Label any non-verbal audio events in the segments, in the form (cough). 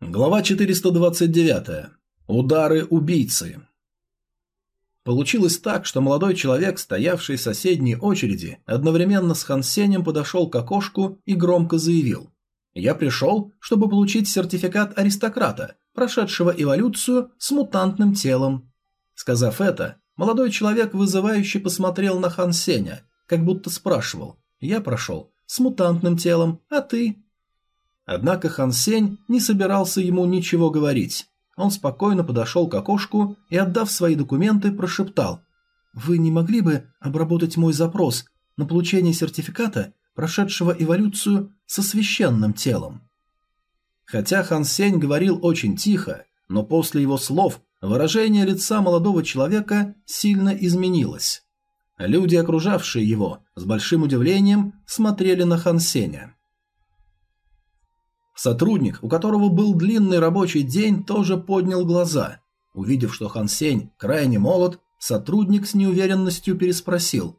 Глава 429. Удары убийцы. Получилось так, что молодой человек, стоявший в соседней очереди, одновременно с Хан Сенем подошел к окошку и громко заявил. «Я пришел, чтобы получить сертификат аристократа, прошедшего эволюцию с мутантным телом». Сказав это, молодой человек вызывающе посмотрел на Хан Сеня, как будто спрашивал «Я прошел с мутантным телом, а ты?» Однако Хан Сень не собирался ему ничего говорить. Он спокойно подошел к окошку и, отдав свои документы, прошептал «Вы не могли бы обработать мой запрос на получение сертификата, прошедшего эволюцию со священным телом?» Хотя Хан Сень говорил очень тихо, но после его слов выражение лица молодого человека сильно изменилось. Люди, окружавшие его, с большим удивлением смотрели на Хан Сеня. Сотрудник, у которого был длинный рабочий день, тоже поднял глаза. Увидев, что Хан Сень крайне молод, сотрудник с неуверенностью переспросил.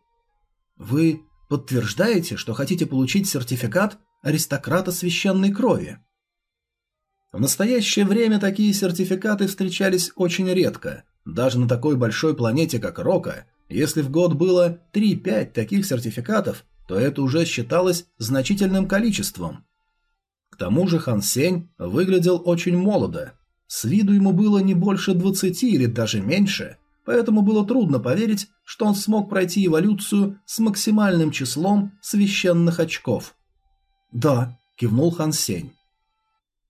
«Вы подтверждаете, что хотите получить сертификат аристократа священной крови?» В настоящее время такие сертификаты встречались очень редко. Даже на такой большой планете, как Рока, если в год было 3-5 таких сертификатов, то это уже считалось значительным количеством тому же Хан Сень выглядел очень молодо. С виду ему было не больше 20 или даже меньше, поэтому было трудно поверить, что он смог пройти эволюцию с максимальным числом священных очков. «Да», – кивнул Хан Сень.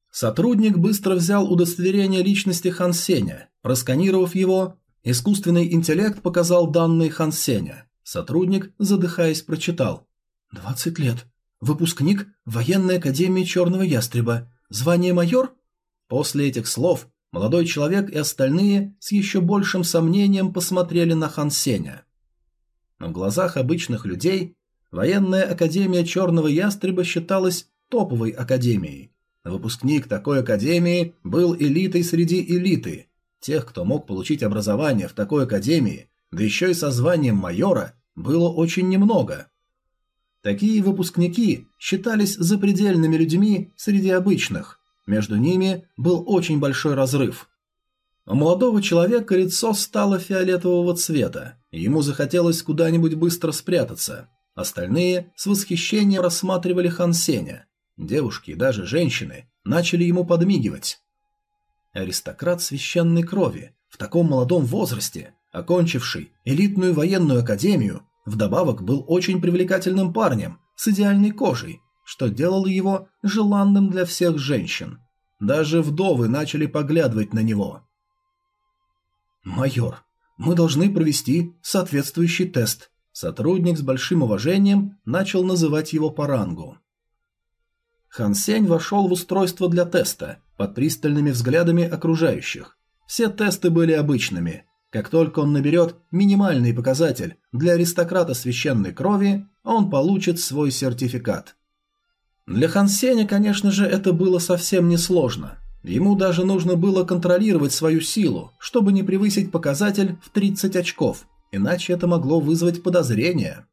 Сотрудник быстро взял удостоверение личности Хан Сеня. Просканировав его, искусственный интеллект показал данные Хан Сеня. Сотрудник, задыхаясь, прочитал. «Двадцать лет. Выпускник военной академии Черного Ястреба. Звание майор? После этих слов молодой человек и остальные с еще большим сомнением посмотрели на Хан Сеня. В глазах обычных людей военная академия Черного Ястреба считалась топовой академией. Выпускник такой академии был элитой среди элиты. Тех, кто мог получить образование в такой академии, да еще и со званием майора, было очень немного. Такие выпускники считались запредельными людьми среди обычных. Между ними был очень большой разрыв. У молодого человека лицо стало фиолетового цвета, и ему захотелось куда-нибудь быстро спрятаться. Остальные с восхищением рассматривали Хан Сеня. Девушки и даже женщины начали ему подмигивать. Аристократ священной крови, в таком молодом возрасте, окончивший элитную военную академию, Вдобавок был очень привлекательным парнем с идеальной кожей, что делало его желанным для всех женщин. Даже вдовы начали поглядывать на него. «Майор, мы должны провести соответствующий тест». Сотрудник с большим уважением начал называть его по рангу. Хан Сень вошел в устройство для теста под пристальными взглядами окружающих. Все тесты были обычными – как только он наберет минимальный показатель для аристократа священной крови, он получит свой сертификат. Для Хан Сеня, конечно же, это было совсем несложно. Ему даже нужно было контролировать свою силу, чтобы не превысить показатель в 30 очков, иначе это могло вызвать подозрения.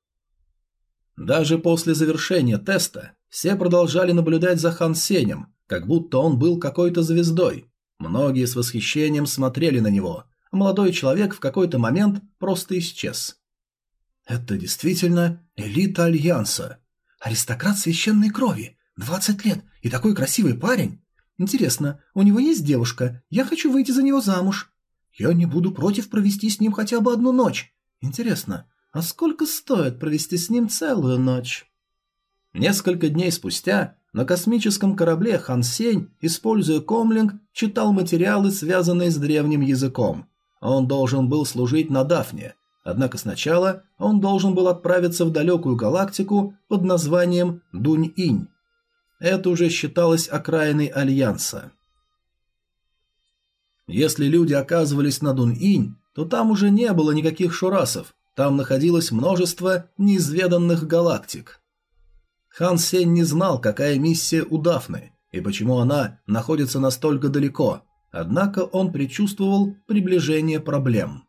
Даже после завершения теста все продолжали наблюдать за Хан Сенем, как будто он был какой-то звездой. Многие с восхищением смотрели на него, молодой человек в какой-то момент просто исчез. Это действительно элита Альянса. Аристократ священной крови, 20 лет, и такой красивый парень. Интересно, у него есть девушка? Я хочу выйти за него замуж. Я не буду против провести с ним хотя бы одну ночь. Интересно, а сколько стоит провести с ним целую ночь? Несколько дней спустя на космическом корабле Хан Сень, используя комлинг, читал материалы, связанные с древним языком. Он должен был служить на Дафне, однако сначала он должен был отправиться в далекую галактику под названием Дунь-Инь. Это уже считалось окраиной Альянса. Если люди оказывались на Дунь-Инь, то там уже не было никаких шурасов, там находилось множество неизведанных галактик. Хан Сень не знал, какая миссия у Дафны и почему она находится настолько далеко, Однако он предчувствовал приближение проблем.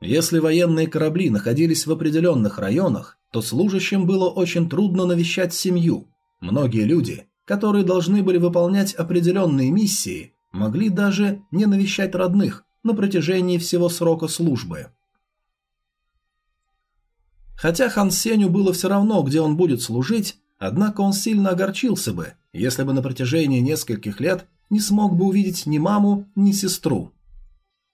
Если военные корабли находились в определенных районах, то служащим было очень трудно навещать семью. Многие люди которые должны были выполнять определенные миссии, могли даже не навещать родных на протяжении всего срока службы. Хотя Хан Сеню было все равно, где он будет служить, однако он сильно огорчился бы, если бы на протяжении нескольких лет не смог бы увидеть ни маму, ни сестру.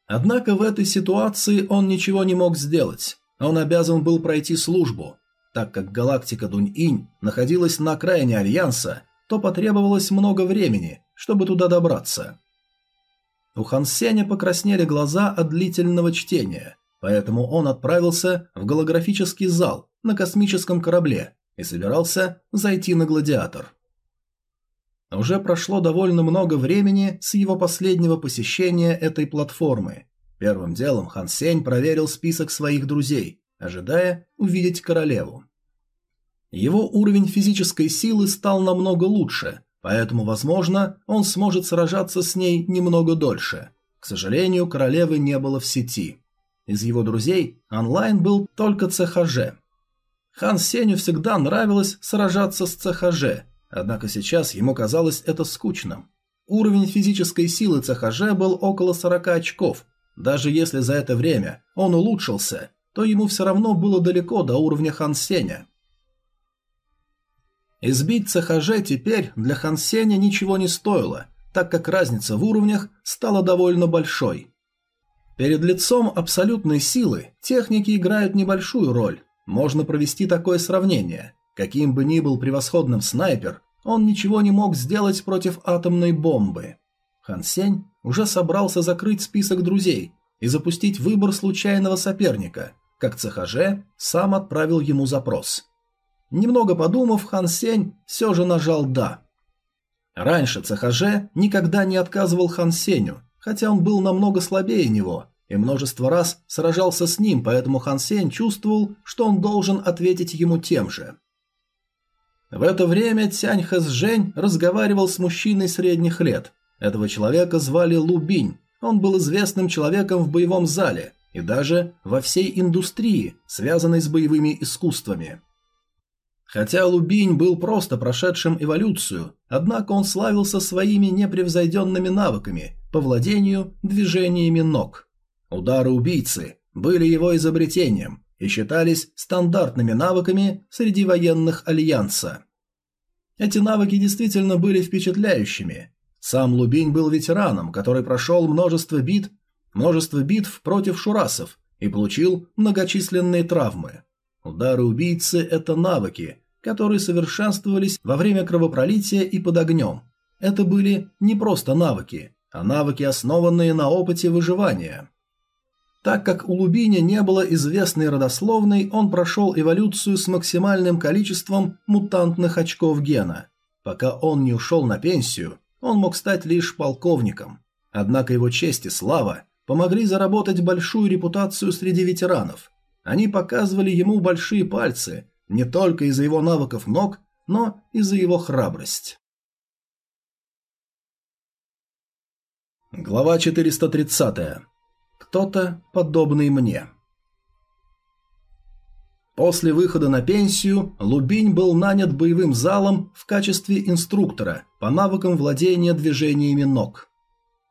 Однако в этой ситуации он ничего не мог сделать. Он обязан был пройти службу. Так как галактика Дунь-Инь находилась на окраине Альянса, то потребовалось много времени, чтобы туда добраться. У Хан Сеня покраснели глаза от длительного чтения, поэтому он отправился в голографический зал на космическом корабле и собирался зайти на гладиатор. Уже прошло довольно много времени с его последнего посещения этой платформы. Первым делом Хан Сень проверил список своих друзей, ожидая увидеть королеву. Его уровень физической силы стал намного лучше, поэтому, возможно, он сможет сражаться с ней немного дольше. К сожалению, королевы не было в сети. Из его друзей онлайн был только ЦХЖ. Хан Сеню всегда нравилось сражаться с ЦХЖ, Однако сейчас ему казалось это скучным. Уровень физической силы ЦХЖ был около 40 очков. Даже если за это время он улучшился, то ему все равно было далеко до уровня Хан Сеня. Избить ЦХЖ теперь для Хан Сеня ничего не стоило, так как разница в уровнях стала довольно большой. Перед лицом абсолютной силы техники играют небольшую роль. Можно провести такое сравнение. Каким бы ни был превосходным снайпер, он ничего не мог сделать против атомной бомбы. Хан Сень уже собрался закрыть список друзей и запустить выбор случайного соперника, как ЦХЖ сам отправил ему запрос. Немного подумав, Хан Сень все же нажал «да». Раньше ЦХЖ никогда не отказывал Хан Сенью, хотя он был намного слабее него и множество раз сражался с ним, поэтому Хан Сень чувствовал, что он должен ответить ему тем же. В это время Тянь Хэсжэнь разговаривал с мужчиной средних лет. Этого человека звали Лубинь. Он был известным человеком в боевом зале и даже во всей индустрии, связанной с боевыми искусствами. Хотя Лубинь был просто прошедшим эволюцию, однако он славился своими непревзойденными навыками по владению движениями ног. Удары убийцы были его изобретением, и считались стандартными навыками среди военных Альянса. Эти навыки действительно были впечатляющими. Сам Лубинь был ветераном, который прошел множество бит, множество битв против шурасов и получил многочисленные травмы. Удары убийцы – это навыки, которые совершенствовались во время кровопролития и под огнем. Это были не просто навыки, а навыки, основанные на опыте выживания. Так как у Лубиня не было известной родословной, он прошел эволюцию с максимальным количеством мутантных очков гена. Пока он не ушел на пенсию, он мог стать лишь полковником. Однако его честь и слава помогли заработать большую репутацию среди ветеранов. Они показывали ему большие пальцы не только из-за его навыков ног, но и за его храбрость. Глава 430 кто-то подобный мне. После выхода на пенсию Лубинь был нанят боевым залом в качестве инструктора по навыкам владения движениями ног.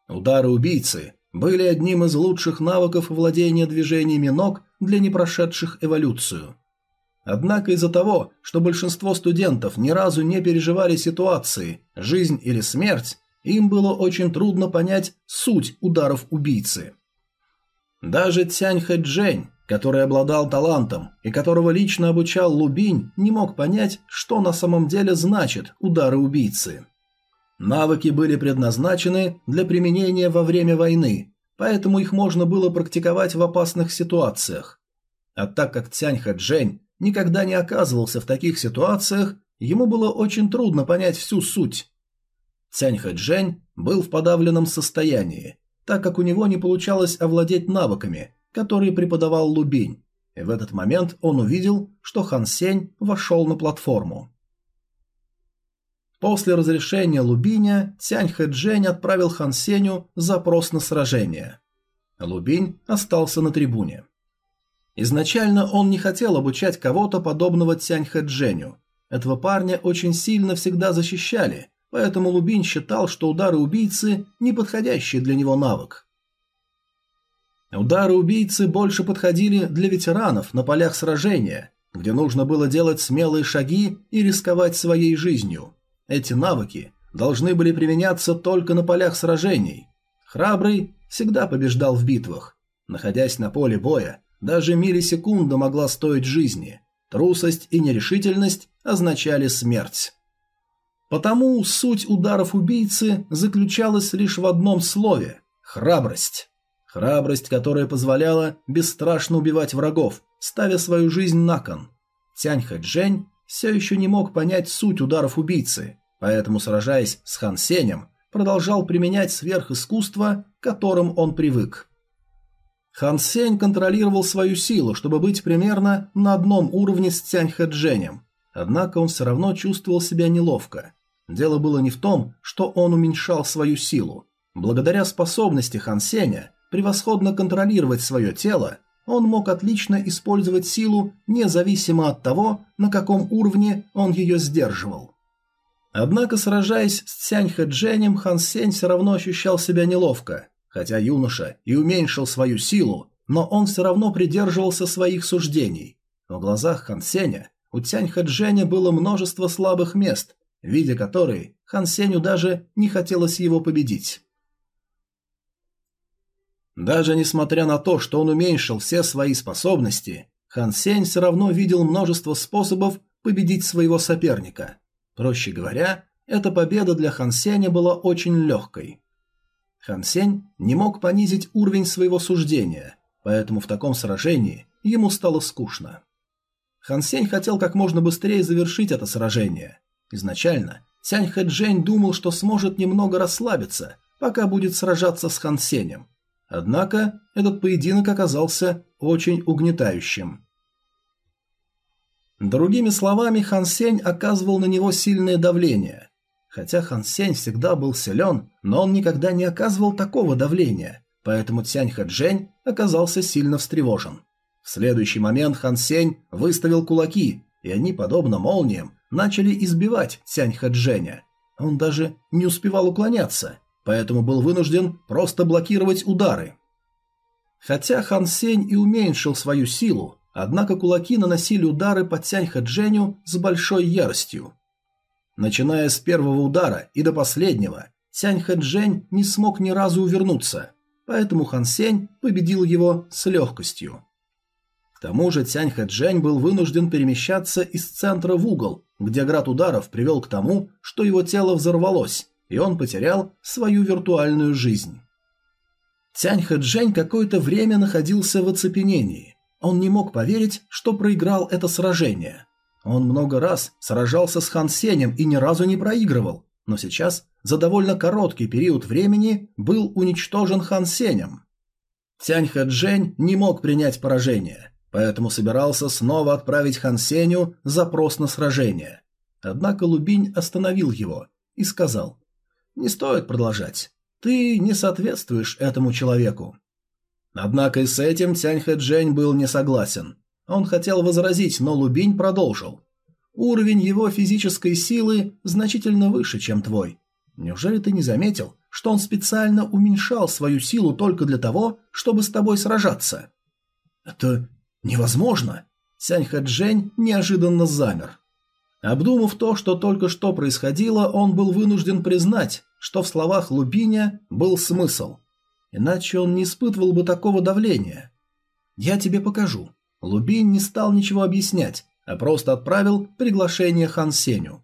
Удары убийцы были одним из лучших навыков владения движениями ног для непрошедших эволюцию. Однако из-за того, что большинство студентов ни разу не переживали ситуации «жизнь или смерть», им было очень трудно понять суть ударов убийцы. Даже Цянь Хэджень, который обладал талантом и которого лично обучал Лубинь, не мог понять, что на самом деле значит удары убийцы. Навыки были предназначены для применения во время войны, поэтому их можно было практиковать в опасных ситуациях. А так как Цянь Хэджень никогда не оказывался в таких ситуациях, ему было очень трудно понять всю суть. Цянь Хэджень был в подавленном состоянии, так как у него не получалось овладеть навыками, которые преподавал Лубинь. И в этот момент он увидел, что Хан Сень вошел на платформу. После разрешения Лубиня Цянь Хэджень отправил Хан Сеню запрос на сражение. Лубинь остался на трибуне. Изначально он не хотел обучать кого-то подобного Цянь Хэдженю. Этого парня очень сильно всегда защищали, поэтому Лубин считал, что удары убийцы – неподходящий для него навык. Удары убийцы больше подходили для ветеранов на полях сражения, где нужно было делать смелые шаги и рисковать своей жизнью. Эти навыки должны были применяться только на полях сражений. Храбрый всегда побеждал в битвах. Находясь на поле боя, даже миллисекунда могла стоить жизни. Трусость и нерешительность означали смерть. Потому суть ударов убийцы заключалась лишь в одном слове – храбрость. Храбрость, которая позволяла бесстрашно убивать врагов, ставя свою жизнь на кон. Тянь Хэджень все еще не мог понять суть ударов убийцы, поэтому, сражаясь с Хан Сенем, продолжал применять сверхискусство, к которым он привык. Хан Сень контролировал свою силу, чтобы быть примерно на одном уровне с Тянь Хэдженем, однако он все равно чувствовал себя неловко. Дело было не в том, что он уменьшал свою силу. Благодаря способности Хан Сеня превосходно контролировать свое тело, он мог отлично использовать силу независимо от того, на каком уровне он ее сдерживал. Однако, сражаясь с Цянь Хэдженем, Хан Сень все равно ощущал себя неловко. Хотя юноша и уменьшил свою силу, но он все равно придерживался своих суждений. В глазах Хан Сеня у Цянь Хэдженя было множество слабых мест, видя которые Хан Сеню даже не хотелось его победить. Даже несмотря на то, что он уменьшил все свои способности, Хан Сень все равно видел множество способов победить своего соперника. Проще говоря, эта победа для Хан Сеня была очень легкой. Хан Сень не мог понизить уровень своего суждения, поэтому в таком сражении ему стало скучно. Хан Сень хотел как можно быстрее завершить это сражение. Изначально Цянь Хэджень думал, что сможет немного расслабиться, пока будет сражаться с Хан Сенем. Однако этот поединок оказался очень угнетающим. Другими словами, Хан Сень оказывал на него сильное давление. Хотя Хан Сень всегда был силен, но он никогда не оказывал такого давления, поэтому Цянь Хэджень оказался сильно встревожен. В следующий момент Хан Сень выставил кулаки, и они, подобно молниям, начали избивать Цянь Хэдженя. Он даже не успевал уклоняться, поэтому был вынужден просто блокировать удары. Хотя Хан Сень и уменьшил свою силу, однако кулаки наносили удары по Цянь Хэдженю с большой яростью. Начиная с первого удара и до последнего, Цянь Хэджень не смог ни разу увернуться, поэтому Хан Сень победил его с легкостью. К тому же Цянь Хэджень был вынужден перемещаться из центра в угол, где град ударов привел к тому, что его тело взорвалось, и он потерял свою виртуальную жизнь. Цянь Хэджень какое-то время находился в оцепенении. Он не мог поверить, что проиграл это сражение. Он много раз сражался с Хан Сенем и ни разу не проигрывал, но сейчас за довольно короткий период времени был уничтожен Хан Сенем. Цянь Хэджень не мог принять поражение – поэтому собирался снова отправить Хан Сеню запрос на сражение. Однако Лубинь остановил его и сказал, «Не стоит продолжать. Ты не соответствуешь этому человеку». Однако и с этим Тянь Хэджень был не согласен. Он хотел возразить, но Лубинь продолжил. «Уровень его физической силы значительно выше, чем твой. Неужели ты не заметил, что он специально уменьшал свою силу только для того, чтобы с тобой сражаться?» «Это «Невозможно!» Сянь Хэджень неожиданно замер. Обдумав то, что только что происходило, он был вынужден признать, что в словах Лубиня был смысл. Иначе он не испытывал бы такого давления. «Я тебе покажу». Лубин не стал ничего объяснять, а просто отправил приглашение Хан Сеню.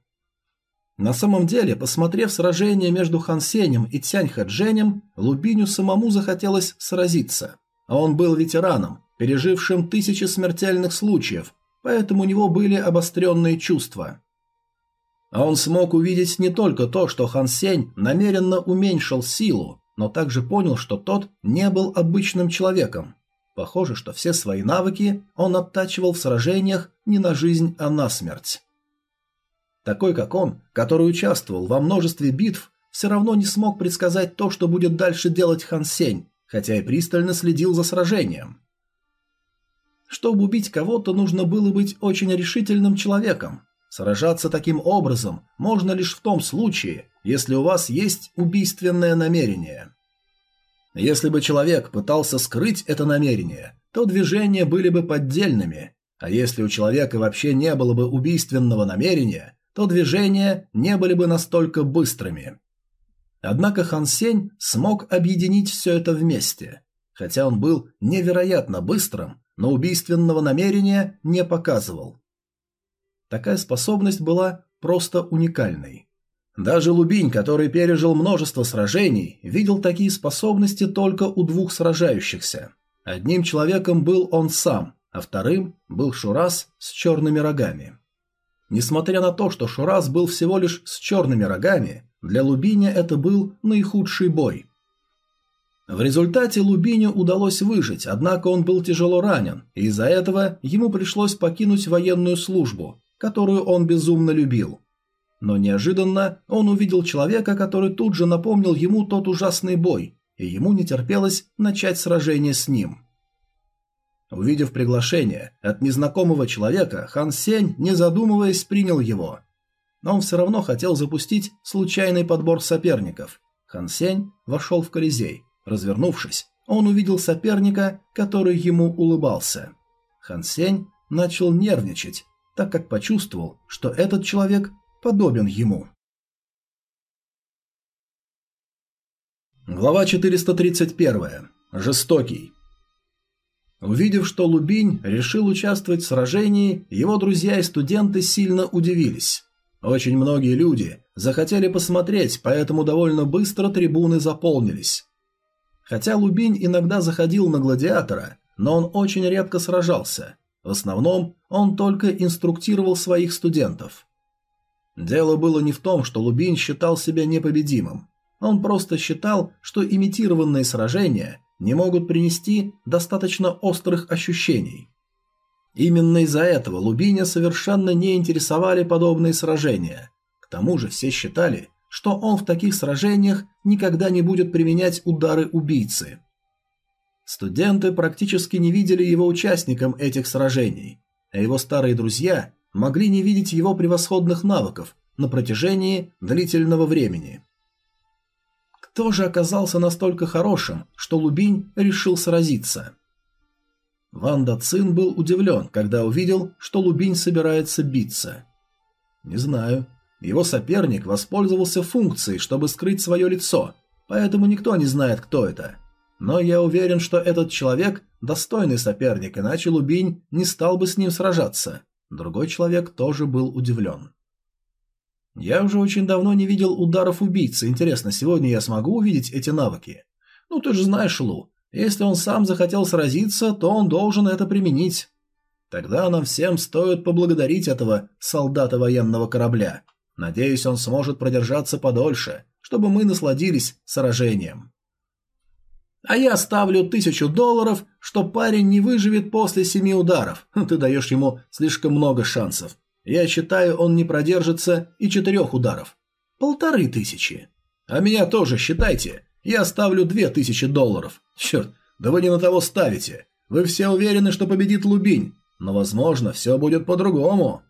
На самом деле, посмотрев сражение между Хан Сенем и Цянь Хэдженем, Лубиню самому захотелось сразиться. А он был ветераном, пережившим тысячи смертельных случаев, поэтому у него были обостренные чувства. А он смог увидеть не только то, что Хан Сень намеренно уменьшил силу, но также понял, что тот не был обычным человеком. Похоже, что все свои навыки он оттачивал в сражениях не на жизнь, а на смерть. Такой, как он, который участвовал во множестве битв, все равно не смог предсказать то, что будет дальше делать Хан Сень, хотя и пристально следил за сражением. Чтобы убить кого-то, нужно было быть очень решительным человеком. Сражаться таким образом можно лишь в том случае, если у вас есть убийственное намерение. Если бы человек пытался скрыть это намерение, то движения были бы поддельными, а если у человека вообще не было бы убийственного намерения, то движения не были бы настолько быстрыми. Однако Хан Сень смог объединить все это вместе. Хотя он был невероятно быстрым, но убийственного намерения не показывал. Такая способность была просто уникальной. Даже Лубинь, который пережил множество сражений, видел такие способности только у двух сражающихся. Одним человеком был он сам, а вторым был Шурас с черными рогами. Несмотря на то, что Шурас был всего лишь с черными рогами, для Лубиня это был наихудший бой. В результате Лубиню удалось выжить, однако он был тяжело ранен, и из-за этого ему пришлось покинуть военную службу, которую он безумно любил. Но неожиданно он увидел человека, который тут же напомнил ему тот ужасный бой, и ему не терпелось начать сражение с ним. Увидев приглашение от незнакомого человека, Хан Сень, не задумываясь, принял его. Но он все равно хотел запустить случайный подбор соперников. Хан Сень вошел в Колизей. Развернувшись, он увидел соперника, который ему улыбался. Хан Сень начал нервничать, так как почувствовал, что этот человек подобен ему. Глава 431. Жестокий. Увидев, что Лубинь решил участвовать в сражении, его друзья и студенты сильно удивились. Очень многие люди захотели посмотреть, поэтому довольно быстро трибуны заполнились. Хотя Лубинь иногда заходил на гладиатора, но он очень редко сражался, в основном он только инструктировал своих студентов. Дело было не в том, что Лубин считал себя непобедимым. Он просто считал, что имитированные сражения не могут принести достаточно острых ощущений. Именно из-за этого Лубиня совершенно не интересовали подобные сражения. К тому же все считали, что он в таких сражениях никогда не будет применять удары убийцы. Студенты практически не видели его участником этих сражений, а его старые друзья могли не видеть его превосходных навыков на протяжении длительного времени. Кто же оказался настолько хорошим, что Лубинь решил сразиться? Ванда Цин был удивлен, когда увидел, что Лубинь собирается биться. Не знаю. Его соперник воспользовался функцией, чтобы скрыть свое лицо, поэтому никто не знает, кто это. Но я уверен, что этот человек достойный соперник, иначе Лубинь не стал бы с ним сражаться. Другой человек тоже был удивлен. Я уже очень давно не видел ударов убийцы. Интересно, сегодня я смогу увидеть эти навыки? Ну, ты же знаешь, Лу, если он сам захотел сразиться, то он должен это применить. Тогда нам всем стоит поблагодарить этого солдата военного корабля. Надеюсь, он сможет продержаться подольше, чтобы мы насладились сражением. А я ставлю тысячу долларов, что парень не выживет после семи ударов. (laughs) Ты даешь ему слишком много шансов. Я считаю, он не продержится и четырех ударов. Полторы тысячи. А меня тоже считайте. Я ставлю две тысячи долларов. Черт, да вы не на того ставите. Вы все уверены, что победит Лубинь. Но, возможно, все будет по-другому.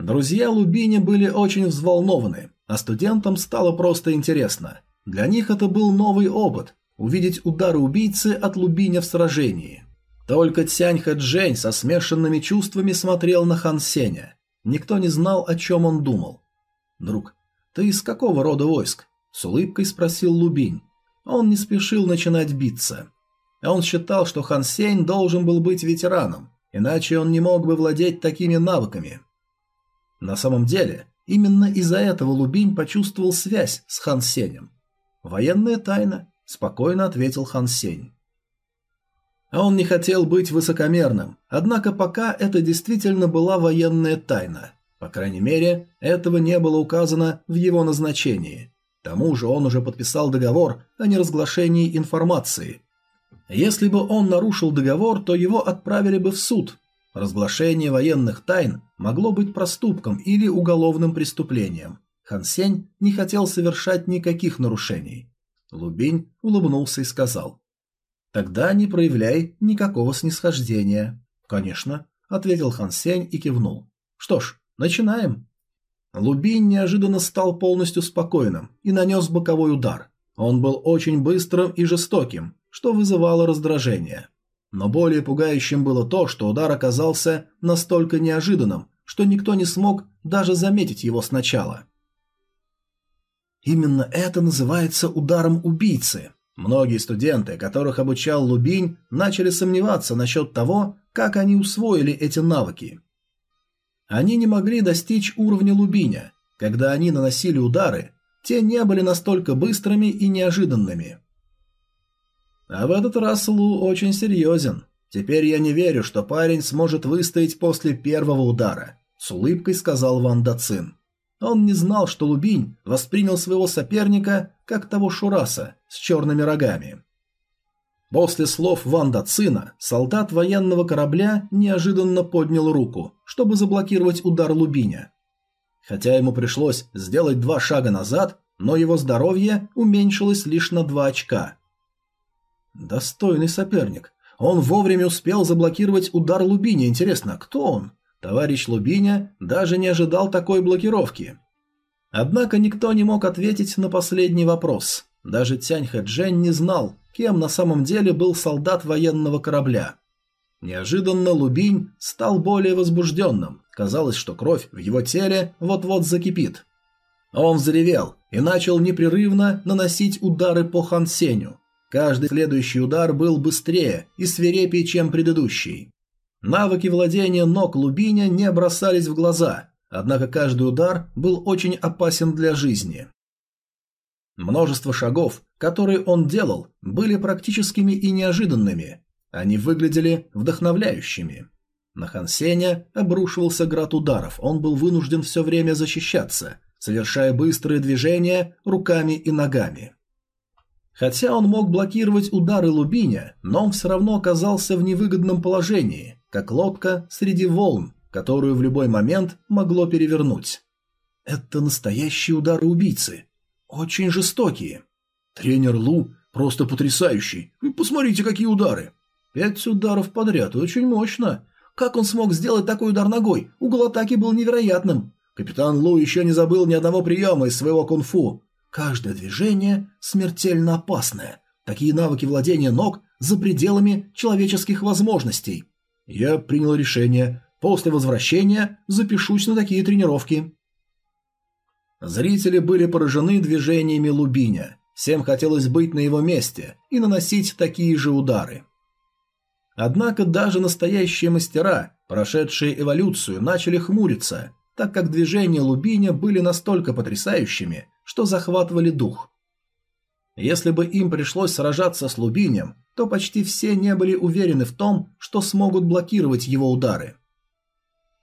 Друзья Лубиня были очень взволнованы, а студентам стало просто интересно – для них это был новый опыт – увидеть удары убийцы от Лубиня в сражении. Только Цянь Хэджень со смешанными чувствами смотрел на Хан Сеня. Никто не знал, о чем он думал. «Друг, ты из какого рода войск?» – с улыбкой спросил Лубинь. Он не спешил начинать биться. Он считал, что Хан Сень должен был быть ветераном, иначе он не мог бы владеть такими навыками. На самом деле, именно из-за этого Лубинь почувствовал связь с Хан Сенем. «Военная тайна», – спокойно ответил Хан Сень. А он не хотел быть высокомерным, однако пока это действительно была военная тайна. По крайней мере, этого не было указано в его назначении. К тому же он уже подписал договор о неразглашении информации. Если бы он нарушил договор, то его отправили бы в суд. Разглашение военных тайн могло быть проступком или уголовным преступлением. Хан Сень не хотел совершать никаких нарушений. Лубинь улыбнулся и сказал. «Тогда не проявляй никакого снисхождения». «Конечно», — ответил Хан Сень и кивнул. Что ж, начинаем. Лубинь неожиданно стал полностью спокойным и нанес боковой удар. Он был очень быстрым и жестоким, что вызывало раздражение. Но более пугающим было то, что удар оказался настолько неожиданным, что никто не смог даже заметить его сначала. Именно это называется ударом убийцы. Многие студенты, которых обучал Лубинь, начали сомневаться насчет того, как они усвоили эти навыки. Они не могли достичь уровня Лубиня. Когда они наносили удары, те не были настолько быстрыми и неожиданными. А в этот раз Лу очень серьезен. Теперь я не верю, что парень сможет выстоять после первого удара, с улыбкой сказал Ван Дацин. Он не знал, что Лубинь воспринял своего соперника как того Шураса с черными рогами. После слов Ван Дацина солдат военного корабля неожиданно поднял руку, чтобы заблокировать удар Лубиня. Хотя ему пришлось сделать два шага назад, но его здоровье уменьшилось лишь на два очка. Достойный соперник. Он вовремя успел заблокировать удар Лубиня. Интересно, кто он? Товарищ Лубиня даже не ожидал такой блокировки. Однако никто не мог ответить на последний вопрос. Даже Тянь Хэджэнь не знал, кем на самом деле был солдат военного корабля. Неожиданно Лубинь стал более возбужденным. Казалось, что кровь в его теле вот-вот закипит. Он взревел и начал непрерывно наносить удары по Хан Сеню. Каждый следующий удар был быстрее и свирепее, чем предыдущий. Навыки владения ног Лубиня не бросались в глаза, однако каждый удар был очень опасен для жизни. Множество шагов, которые он делал, были практическими и неожиданными. Они выглядели вдохновляющими. На Хансеня обрушивался град ударов, он был вынужден все время защищаться, совершая быстрые движения руками и ногами. Хотя он мог блокировать удары Лубиня, но он все равно оказался в невыгодном положении, как лодка среди волн, которую в любой момент могло перевернуть. Это настоящие удары убийцы. Очень жестокие. Тренер Лу просто потрясающий. Посмотрите, какие удары. Пять ударов подряд, очень мощно. Как он смог сделать такой удар ногой? Угол атаки был невероятным. Капитан Лу еще не забыл ни одного приема из своего кунг-фу. Каждое движение смертельно опасное. Такие навыки владения ног за пределами человеческих возможностей. Я принял решение. После возвращения запишусь на такие тренировки. Зрители были поражены движениями Лубиня. Всем хотелось быть на его месте и наносить такие же удары. Однако даже настоящие мастера, прошедшие эволюцию, начали хмуриться, так как движения Лубиня были настолько потрясающими, что захватывали дух. Если бы им пришлось сражаться с Лубинем, то почти все не были уверены в том, что смогут блокировать его удары.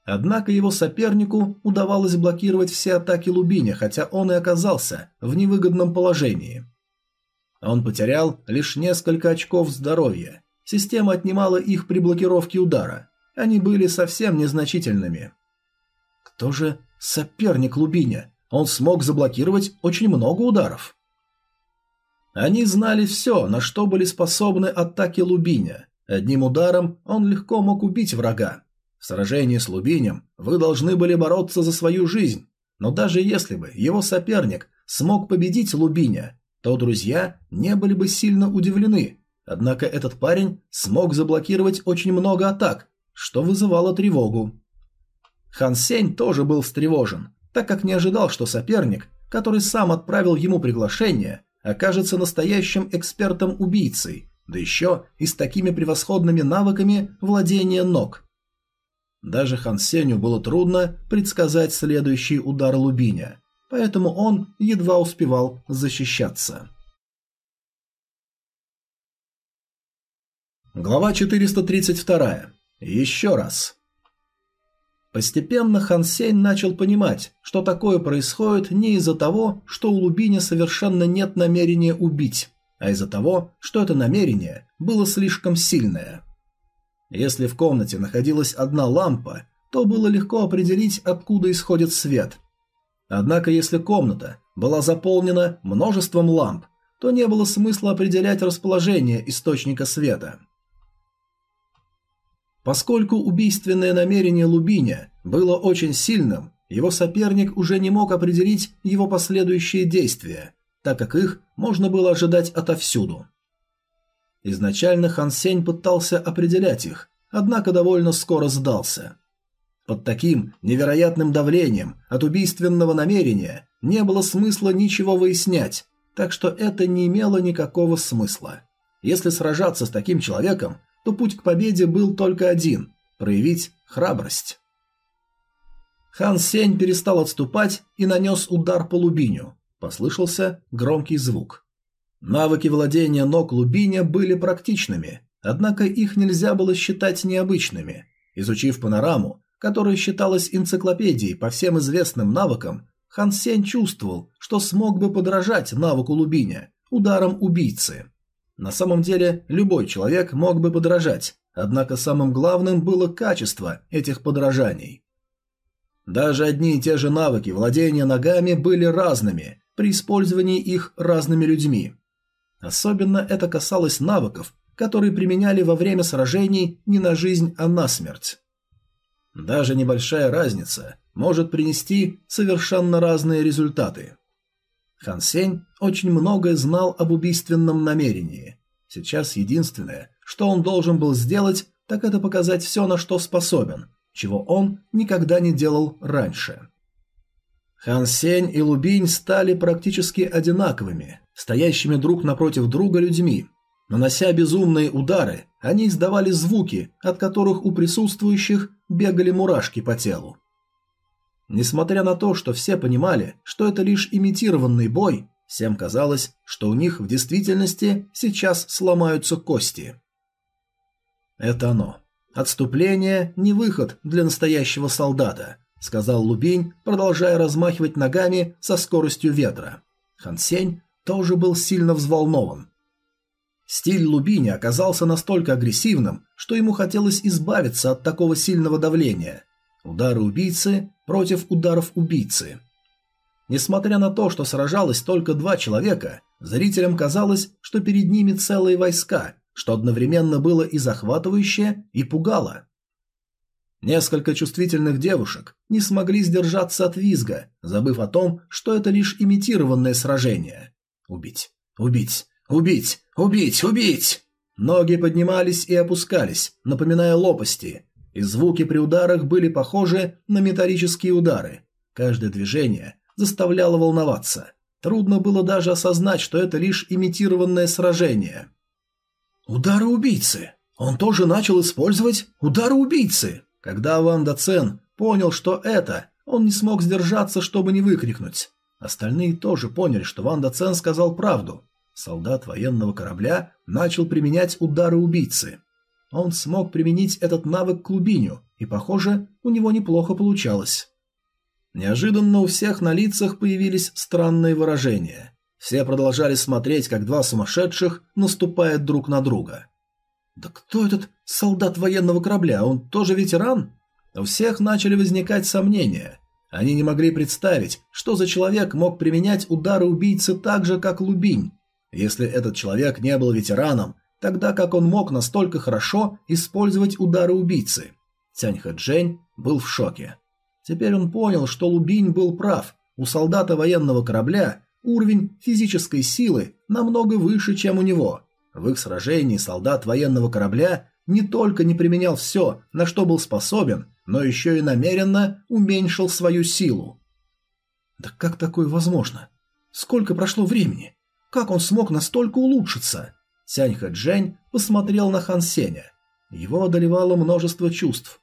Однако его сопернику удавалось блокировать все атаки Лубиня, хотя он и оказался в невыгодном положении. Он потерял лишь несколько очков здоровья. Система отнимала их при блокировке удара. Они были совсем незначительными. Кто же соперник Лубиня? Он смог заблокировать очень много ударов. Они знали все, на что были способны атаки Лубиня. Одним ударом он легко мог убить врага. В сражении с Лубинем вы должны были бороться за свою жизнь, но даже если бы его соперник смог победить Лубиня, то друзья не были бы сильно удивлены. Однако этот парень смог заблокировать очень много атак, что вызывало тревогу. Хан Сень тоже был встревожен, так как не ожидал, что соперник, который сам отправил ему приглашение, окажется настоящим экспертом-убийцей, да еще и с такими превосходными навыками владения ног – даже Хан Сеню было трудно предсказать следующий удар Лубиня, поэтому он едва успевал защищаться. Глава 432. Еще раз. Постепенно Хан Сень начал понимать, что такое происходит не из-за того, что у Лубиня совершенно нет намерения убить, а из-за того, что это намерение было слишком сильное. Если в комнате находилась одна лампа, то было легко определить, откуда исходит свет. Однако если комната была заполнена множеством ламп, то не было смысла определять расположение источника света. Поскольку убийственное намерение Лубиня было очень сильным, его соперник уже не мог определить его последующие действия, так как их можно было ожидать отовсюду. Изначально Хан Сень пытался определять их, однако довольно скоро сдался. Под таким невероятным давлением от убийственного намерения не было смысла ничего выяснять, так что это не имело никакого смысла. Если сражаться с таким человеком, то путь к победе был только один – проявить храбрость. Хан Сень перестал отступать и нанес удар по Лубиню. Послышался громкий звук. Навыки владения ног Лубиня были практичными, однако их нельзя было считать необычными. Изучив панораму, которая считалась энциклопедией по всем известным навыкам, Хан Сень чувствовал, что смог бы подражать навыку Лубиня, ударом убийцы. На самом деле, любой человек мог бы подражать, однако самым главным было качество этих подражаний. Даже одни и те же навыки владения ногами были разными при использовании их разными людьми. Особенно это касалось навыков, которые применяли во время сражений не на жизнь, а на смерть. Даже небольшая разница может принести совершенно разные результаты. Хан Сень очень многое знал об убийственном намерении. Сейчас единственное, что он должен был сделать, так это показать все, на что способен, чего он никогда не делал раньше. Хан Сень и Лубинь стали практически одинаковыми, стоящими друг напротив друга людьми. Нанося безумные удары, они издавали звуки, от которых у присутствующих бегали мурашки по телу. Несмотря на то, что все понимали, что это лишь имитированный бой, всем казалось, что у них в действительности сейчас сломаются кости. Это оно. Отступление не выход для настоящего солдата, сказал Лубинь, продолжая размахивать ногами со скоростью ветра. Хан Сень тоже был сильно взволнован. Стиль Лубиня оказался настолько агрессивным, что ему хотелось избавиться от такого сильного давления. Удары убийцы против ударов убийцы. Несмотря на то, что сражалось только два человека, зрителям казалось, что перед ними целые войска, что одновременно было и захватывающе, и пугало. Несколько чувствительных девушек не смогли сдержаться от визга, забыв о том, что это лишь имитированное сражение. Убить, убить, убить, убить, убить! Ноги поднимались и опускались, напоминая лопасти, и звуки при ударах были похожи на металлические удары. Каждое движение заставляло волноваться. Трудно было даже осознать, что это лишь имитированное сражение. Удары убийцы. Он тоже начал использовать удары убийцы. Когда Ван Дацен понял, что это, он не смог сдержаться, чтобы не выкрикнуть. Остальные тоже поняли, что Ван Дацен сказал правду. Солдат военного корабля начал применять удары убийцы. Он смог применить этот навык к Лубиню, и, похоже, у него неплохо получалось. Неожиданно у всех на лицах появились странные выражения. Все продолжали смотреть, как два сумасшедших наступают друг на друга. «Да кто этот солдат военного корабля? Он тоже ветеран?» У всех начали возникать сомнения. Они не могли представить, что за человек мог применять удары убийцы так же, как Лубинь. Если этот человек не был ветераном, тогда как он мог настолько хорошо использовать удары убийцы. Тянь Хэджень был в шоке. Теперь он понял, что Лубинь был прав. У солдата военного корабля уровень физической силы намного выше, чем у него. В их сражении солдат военного корабля не только не применял все, на что был способен, но еще и намеренно уменьшил свою силу. Да как такое возможно? Сколько прошло времени? Как он смог настолько улучшиться? Сянь Хэджень посмотрел на Хан Сеня. Его одолевало множество чувств.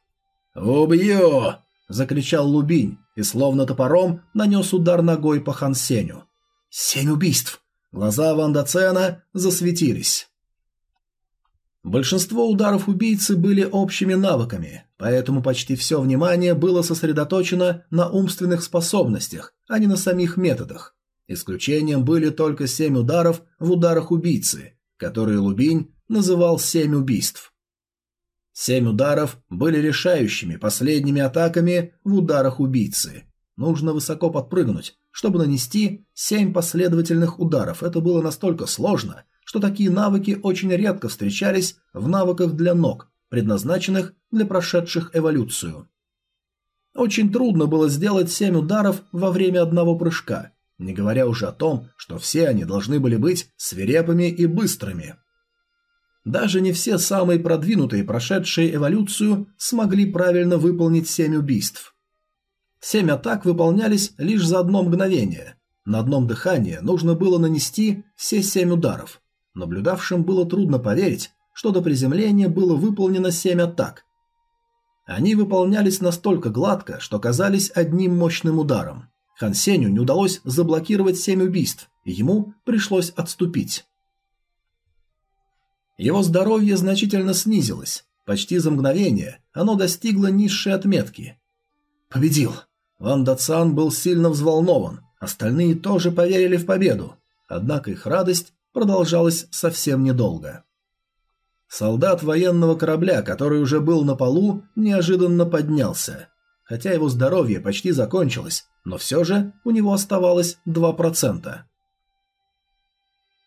«Убью!» – закричал Лубинь и словно топором нанес удар ногой по Хан Сеню. «Семь убийств!» Глаза Ван Дацена засветились. Большинство ударов убийцы были общими навыками, поэтому почти все внимание было сосредоточено на умственных способностях, а не на самих методах. Исключением были только семь ударов в ударах убийцы, которые Лубинь называл «семь убийств». Семь ударов были решающими последними атаками в ударах убийцы. Нужно высоко подпрыгнуть, чтобы нанести семь последовательных ударов. Это было настолько сложно, что такие навыки очень редко встречались в навыках для ног, предназначенных для прошедших эволюцию. Очень трудно было сделать семь ударов во время одного прыжка, не говоря уже о том, что все они должны были быть свирепыми и быстрыми. Даже не все самые продвинутые, прошедшие эволюцию, смогли правильно выполнить семь убийств. Семь атак выполнялись лишь за одно мгновение. На одном дыхании нужно было нанести все семь ударов. Наблюдавшим было трудно поверить, что до приземления было выполнено семь атак. Они выполнялись настолько гладко, что казались одним мощным ударом. Хан Сеню не удалось заблокировать семь убийств, и ему пришлось отступить. Его здоровье значительно снизилось. Почти за мгновение оно достигло низшей отметки. Победил. Ван Дацан был сильно взволнован, остальные тоже поверили в победу, однако их радость продолжалась совсем недолго. Солдат военного корабля, который уже был на полу, неожиданно поднялся. Хотя его здоровье почти закончилось, но все же у него оставалось 2%.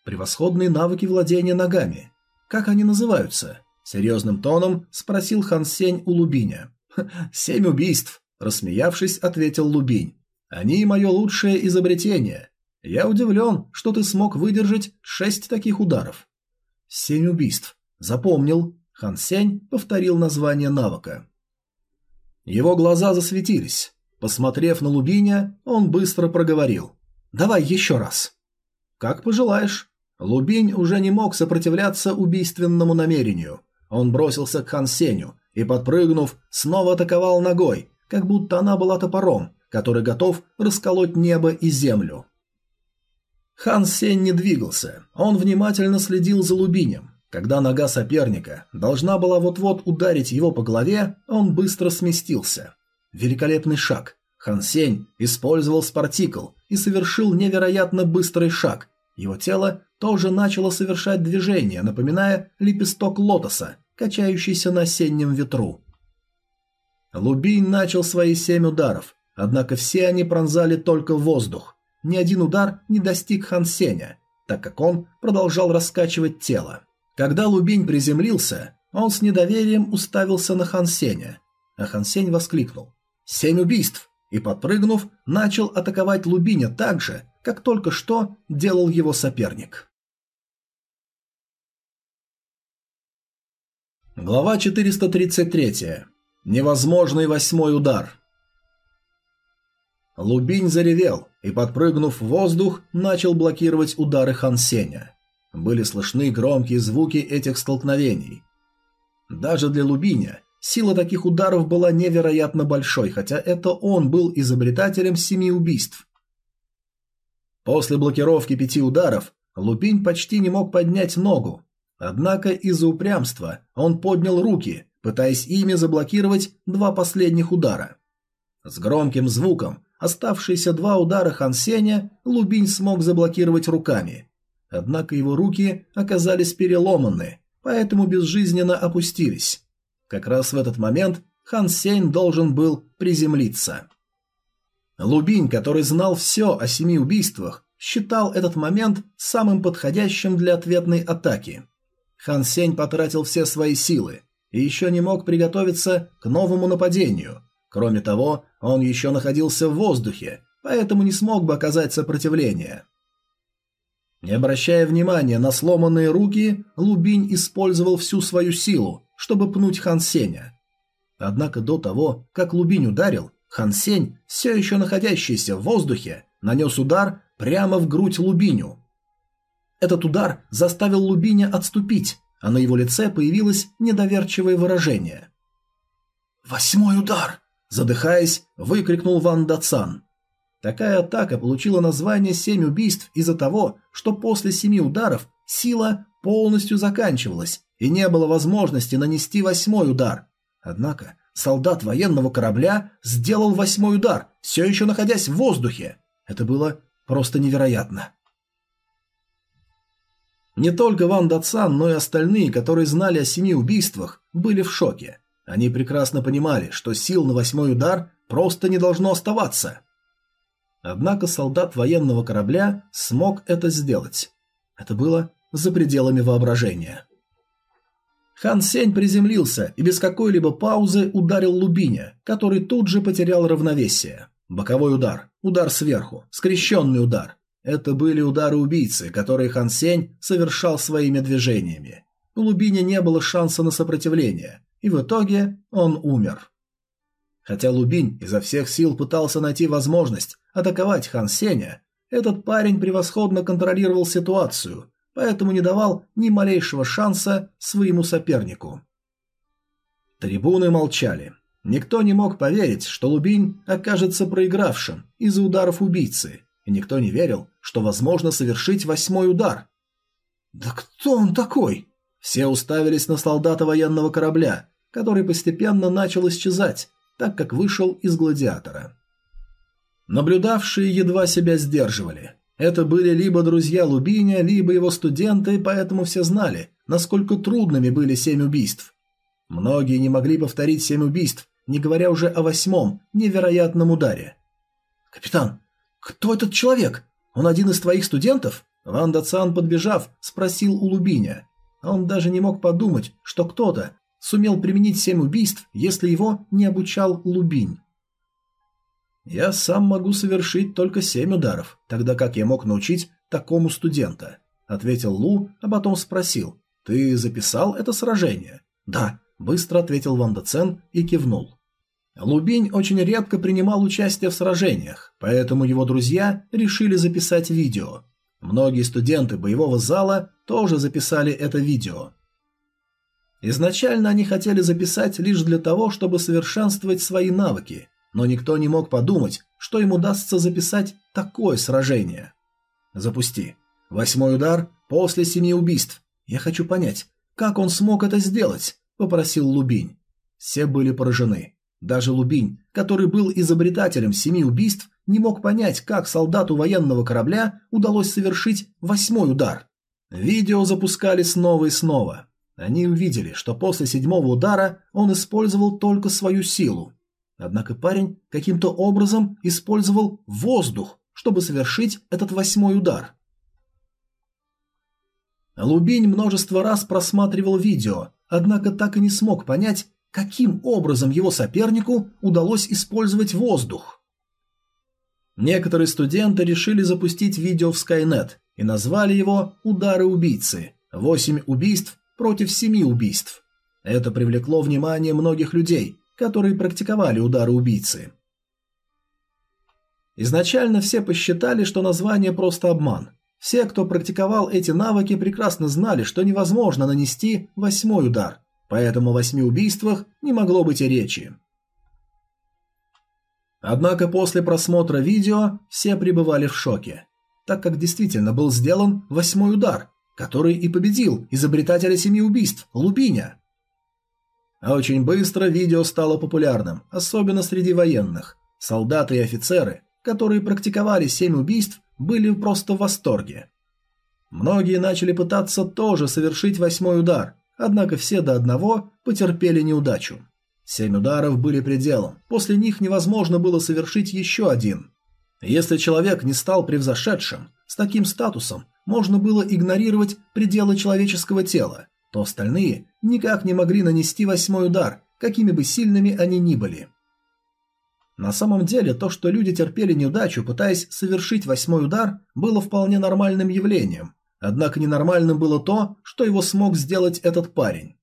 Превосходные навыки владения ногами. Как они называются? Серьезным тоном спросил Хан Сень у Лубиня. «Семь убийств. Рассмеявшись, ответил Лубинь. «Они мое лучшее изобретение. Я удивлен, что ты смог выдержать шесть таких ударов». «Семь убийств. Запомнил». Хан Сень повторил название навыка. Его глаза засветились. Посмотрев на Лубиня, он быстро проговорил. «Давай еще раз». «Как пожелаешь». Лубинь уже не мог сопротивляться убийственному намерению. Он бросился к Хан Сеню и, подпрыгнув, снова атаковал ногой, как будто она была топором, который готов расколоть небо и землю. Хан Сень не двигался, он внимательно следил за Лубинем. Когда нога соперника должна была вот-вот ударить его по голове, он быстро сместился. Великолепный шаг. Хан Сень использовал спартикл и совершил невероятно быстрый шаг. Его тело тоже начало совершать движение, напоминая лепесток лотоса, качающийся на осеннем ветру. Лубинь начал свои семь ударов, однако все они пронзали только воздух. Ни один удар не достиг Хан Сеня, так как он продолжал раскачивать тело. Когда Лубинь приземлился, он с недоверием уставился на Хан Сеня, а Хан Сень воскликнул «Семь убийств!» и, подпрыгнув, начал атаковать Лубиня так же, как только что делал его соперник. Глава 433. Невозможный восьмой удар. Лубинь заревел и, подпрыгнув в воздух, начал блокировать удары Хан Сеня. Были слышны громкие звуки этих столкновений. Даже для Лубиня сила таких ударов была невероятно большой, хотя это он был изобретателем семи убийств. После блокировки пяти ударов Лубинь почти не мог поднять ногу. Однако из-за упрямства он поднял руки пытаясь ими заблокировать два последних удара. С громким звуком оставшиеся два удара Хан Сеня Лубинь смог заблокировать руками. Однако его руки оказались переломаны, поэтому безжизненно опустились. Как раз в этот момент Хан Сень должен был приземлиться. Лубинь, который знал все о семи убийствах, считал этот момент самым подходящим для ответной атаки. Хан Сень потратил все свои силы, и еще не мог приготовиться к новому нападению. Кроме того, он еще находился в воздухе, поэтому не смог бы оказать сопротивление. Не обращая внимания на сломанные руки, Лубинь использовал всю свою силу, чтобы пнуть Хан Сеня. Однако до того, как Лубинь ударил, Хан Сень, все еще находящийся в воздухе, нанес удар прямо в грудь Лубиню. Этот удар заставил Лубиня отступить, а на его лице появилось недоверчивое выражение. «Восьмой удар!» – задыхаясь, выкрикнул Ван Дацан. Такая атака получила название «Семь убийств» из-за того, что после семи ударов сила полностью заканчивалась и не было возможности нанести восьмой удар. Однако солдат военного корабля сделал восьмой удар, все еще находясь в воздухе. Это было просто невероятно. Не только Ван Датсан, но и остальные, которые знали о семи убийствах, были в шоке. Они прекрасно понимали, что сил на восьмой удар просто не должно оставаться. Однако солдат военного корабля смог это сделать. Это было за пределами воображения. Хан Сень приземлился и без какой-либо паузы ударил Лубиня, который тут же потерял равновесие. Боковой удар, удар сверху, скрещенный удар. Это были удары убийцы, которые Хан Сень совершал своими движениями. У Лубиня не было шанса на сопротивление, и в итоге он умер. Хотя Лубинь изо всех сил пытался найти возможность атаковать Хан Сеня, этот парень превосходно контролировал ситуацию поэтому не давал ни малейшего шанса своему сопернику. Трибуны молчали. Никто не мог поверить, что Лубинь окажется проигравшим из-за ударов убийцы, и никто не верил, что возможно совершить восьмой удар. «Да кто он такой?» Все уставились на солдата военного корабля, который постепенно начал исчезать, так как вышел из гладиатора. Наблюдавшие едва себя сдерживали. Это были либо друзья Лубиня, либо его студенты, поэтому все знали, насколько трудными были семь убийств. Многие не могли повторить семь убийств, не говоря уже о восьмом, невероятном ударе. «Капитан, кто этот человек? Он один из твоих студентов?» Ван Дацан, подбежав, спросил у Лубиня. Он даже не мог подумать, что кто-то сумел применить семь убийств, если его не обучал Лубинь. Я сам могу совершить только семь ударов, тогда как я мог научить такому студента, ответил Лу, а потом спросил: "Ты записал это сражение?" "Да", быстро ответил Ван Децен и кивнул. Лубинь очень редко принимал участие в сражениях, поэтому его друзья решили записать видео. Многие студенты боевого зала тоже записали это видео. Изначально они хотели записать лишь для того, чтобы совершенствовать свои навыки, но никто не мог подумать, что им удастся записать такое сражение. Запусти. Восьмой удар после семи убийств. Я хочу понять, как он смог это сделать, попросил Лубинь. Все были поражены. Даже Лубинь, который был изобретателем семи убийств, не мог понять, как солдату военного корабля удалось совершить восьмой удар. Видео запускали снова и снова. Они увидели, что после седьмого удара он использовал только свою силу, Однако парень каким-то образом использовал воздух, чтобы совершить этот восьмой удар. Лубинь множество раз просматривал видео, однако так и не смог понять, каким образом его сопернику удалось использовать воздух. Некоторые студенты решили запустить видео в Skynet и назвали его «Удары убийцы» – восемь убийств против семи убийств. Это привлекло внимание многих людей, которые практиковали удары убийцы. Изначально все посчитали, что название просто обман. Все, кто практиковал эти навыки, прекрасно знали, что невозможно нанести восьмой удар, поэтому о восьми убийствах не могло быть и речи. Однако после просмотра видео все пребывали в шоке, так как действительно был сделан восьмой удар, который и победил изобретателя семи убийств Лубиня. А очень быстро видео стало популярным, особенно среди военных. Солдаты и офицеры, которые практиковали семь убийств, были просто в восторге. Многие начали пытаться тоже совершить восьмой удар, однако все до одного потерпели неудачу. Семь ударов были пределом, после них невозможно было совершить еще один. Если человек не стал превзошедшим, с таким статусом можно было игнорировать пределы человеческого тела, то остальные никак не могли нанести восьмой удар, какими бы сильными они ни были. На самом деле, то, что люди терпели неудачу, пытаясь совершить восьмой удар, было вполне нормальным явлением. Однако ненормальным было то, что его смог сделать этот парень.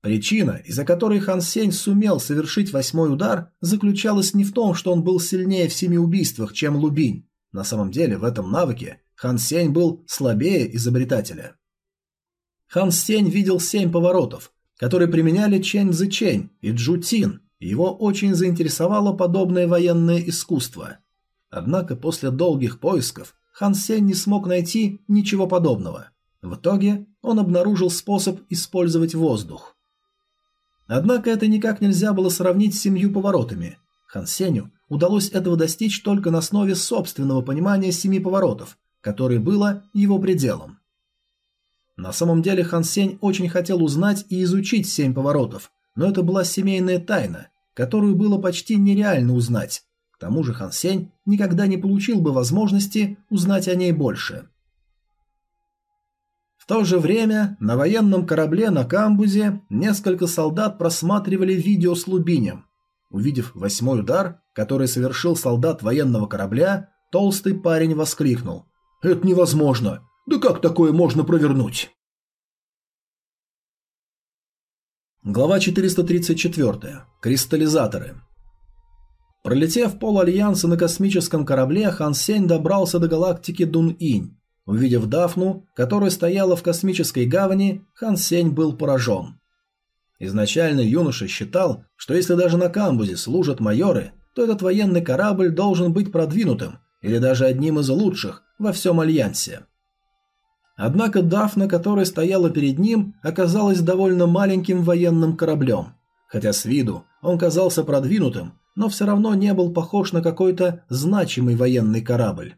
Причина, из-за которой Хан Сень сумел совершить восьмой удар, заключалась не в том, что он был сильнее в семи убийствах, чем Лубинь. На самом деле, в этом навыке Хан Сень был слабее изобретателя. Хан Сень видел семь поворотов, которые применяли Чэнь Цзэчэнь и Джу Тин, его очень заинтересовало подобное военное искусство. Однако после долгих поисков Хан Сень не смог найти ничего подобного. В итоге он обнаружил способ использовать воздух. Однако это никак нельзя было сравнить с семью поворотами. Хан Сенью удалось этого достичь только на основе собственного понимания семи поворотов, которое было его пределом. На самом деле Хан Сень очень хотел узнать и изучить семь поворотов, но это была семейная тайна, которую было почти нереально узнать. К тому же Хан Сень никогда не получил бы возможности узнать о ней больше. В то же время на военном корабле на камбузе несколько солдат просматривали видео с Лубинем. Увидев восьмой удар, который совершил солдат военного корабля, толстый парень воскликнул. «Это невозможно! Да как такое можно провернуть?» Глава 434. Кристаллизаторы. Пролетев пол Альянса на космическом корабле, Хан Сень добрался до галактики Дун-Инь. Увидев Дафну, которая стояла в космической гавани, Хан Сень был поражен. Изначально юноша считал, что если даже на камбузе служат майоры, то этот военный корабль должен быть продвинутым или даже одним из лучших во всем Альянсе. Однако Дафна, которая стояла перед ним, оказалась довольно маленьким военным кораблем. Хотя с виду он казался продвинутым, но все равно не был похож на какой-то значимый военный корабль.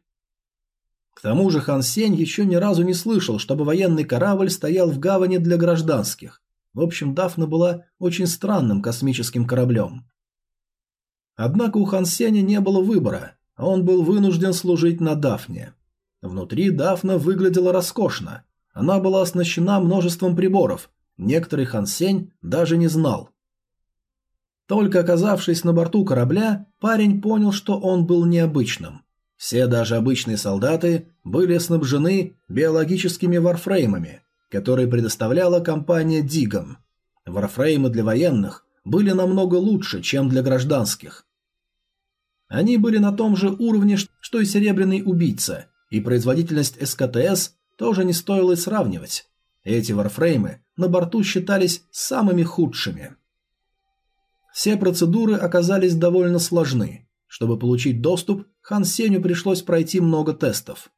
К тому же Хан Сень еще ни разу не слышал, чтобы военный корабль стоял в гавани для гражданских. В общем, Дафна была очень странным космическим кораблем. Однако у Хан Сеня не было выбора, а он был вынужден служить на Дафне. Внутри Дафна выглядела роскошно. Она была оснащена множеством приборов, некоторые Хан Сень даже не знал. Только оказавшись на борту корабля, парень понял, что он был необычным. Все, даже обычные солдаты, были снабжены биологическими варфреймами, которые предоставляла компания Диган. Варфреймы для военных были намного лучше, чем для гражданских. Они были на том же уровне, что и Серебряный Убийца, и производительность СКТС тоже не стоило сравнивать. Эти варфреймы на борту считались самыми худшими. Все процедуры оказались довольно сложны. Чтобы получить доступ, Хан Сеню пришлось пройти много тестов.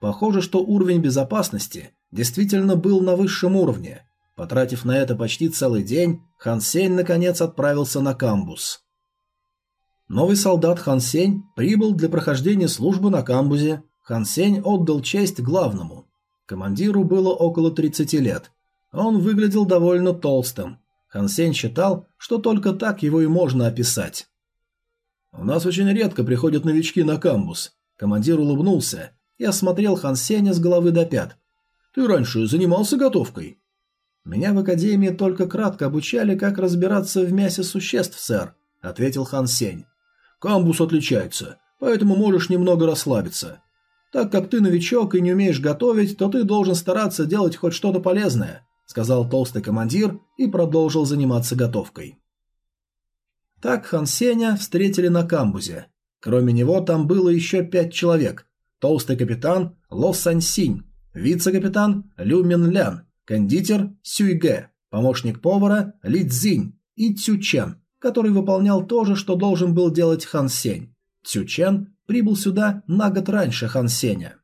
Похоже, что уровень безопасности действительно был на высшем уровне. Потратив на это почти целый день, Хан Сень наконец отправился на камбус. Новый солдат Хан Сень прибыл для прохождения службы на камбузе. Хан Сень отдал честь главному. Командиру было около 30 лет. Он выглядел довольно толстым. Хан Сень считал, что только так его и можно описать. «У нас очень редко приходят новички на камбус». Командир улыбнулся и осмотрел Хан Сеня с головы до пят. «Ты раньше занимался готовкой?» «Меня в академии только кратко обучали, как разбираться в мясе существ, сэр», — ответил Хан Сень. «Камбус отличается, поэтому можешь немного расслабиться. Так как ты новичок и не умеешь готовить, то ты должен стараться делать хоть что-то полезное», — сказал толстый командир и продолжил заниматься готовкой. Так Хан Сеня встретили на камбузе. Кроме него там было еще пять человек. Толстый капитан Ло Сань вице-капитан Лю Мин Лян, кондитер Сюй Гэ, помощник повара Ли Цзинь и Цю Чен, который выполнял то же, что должен был делать Хан Сень. Цю Чен прибыл сюда на год раньше Хан Сеня.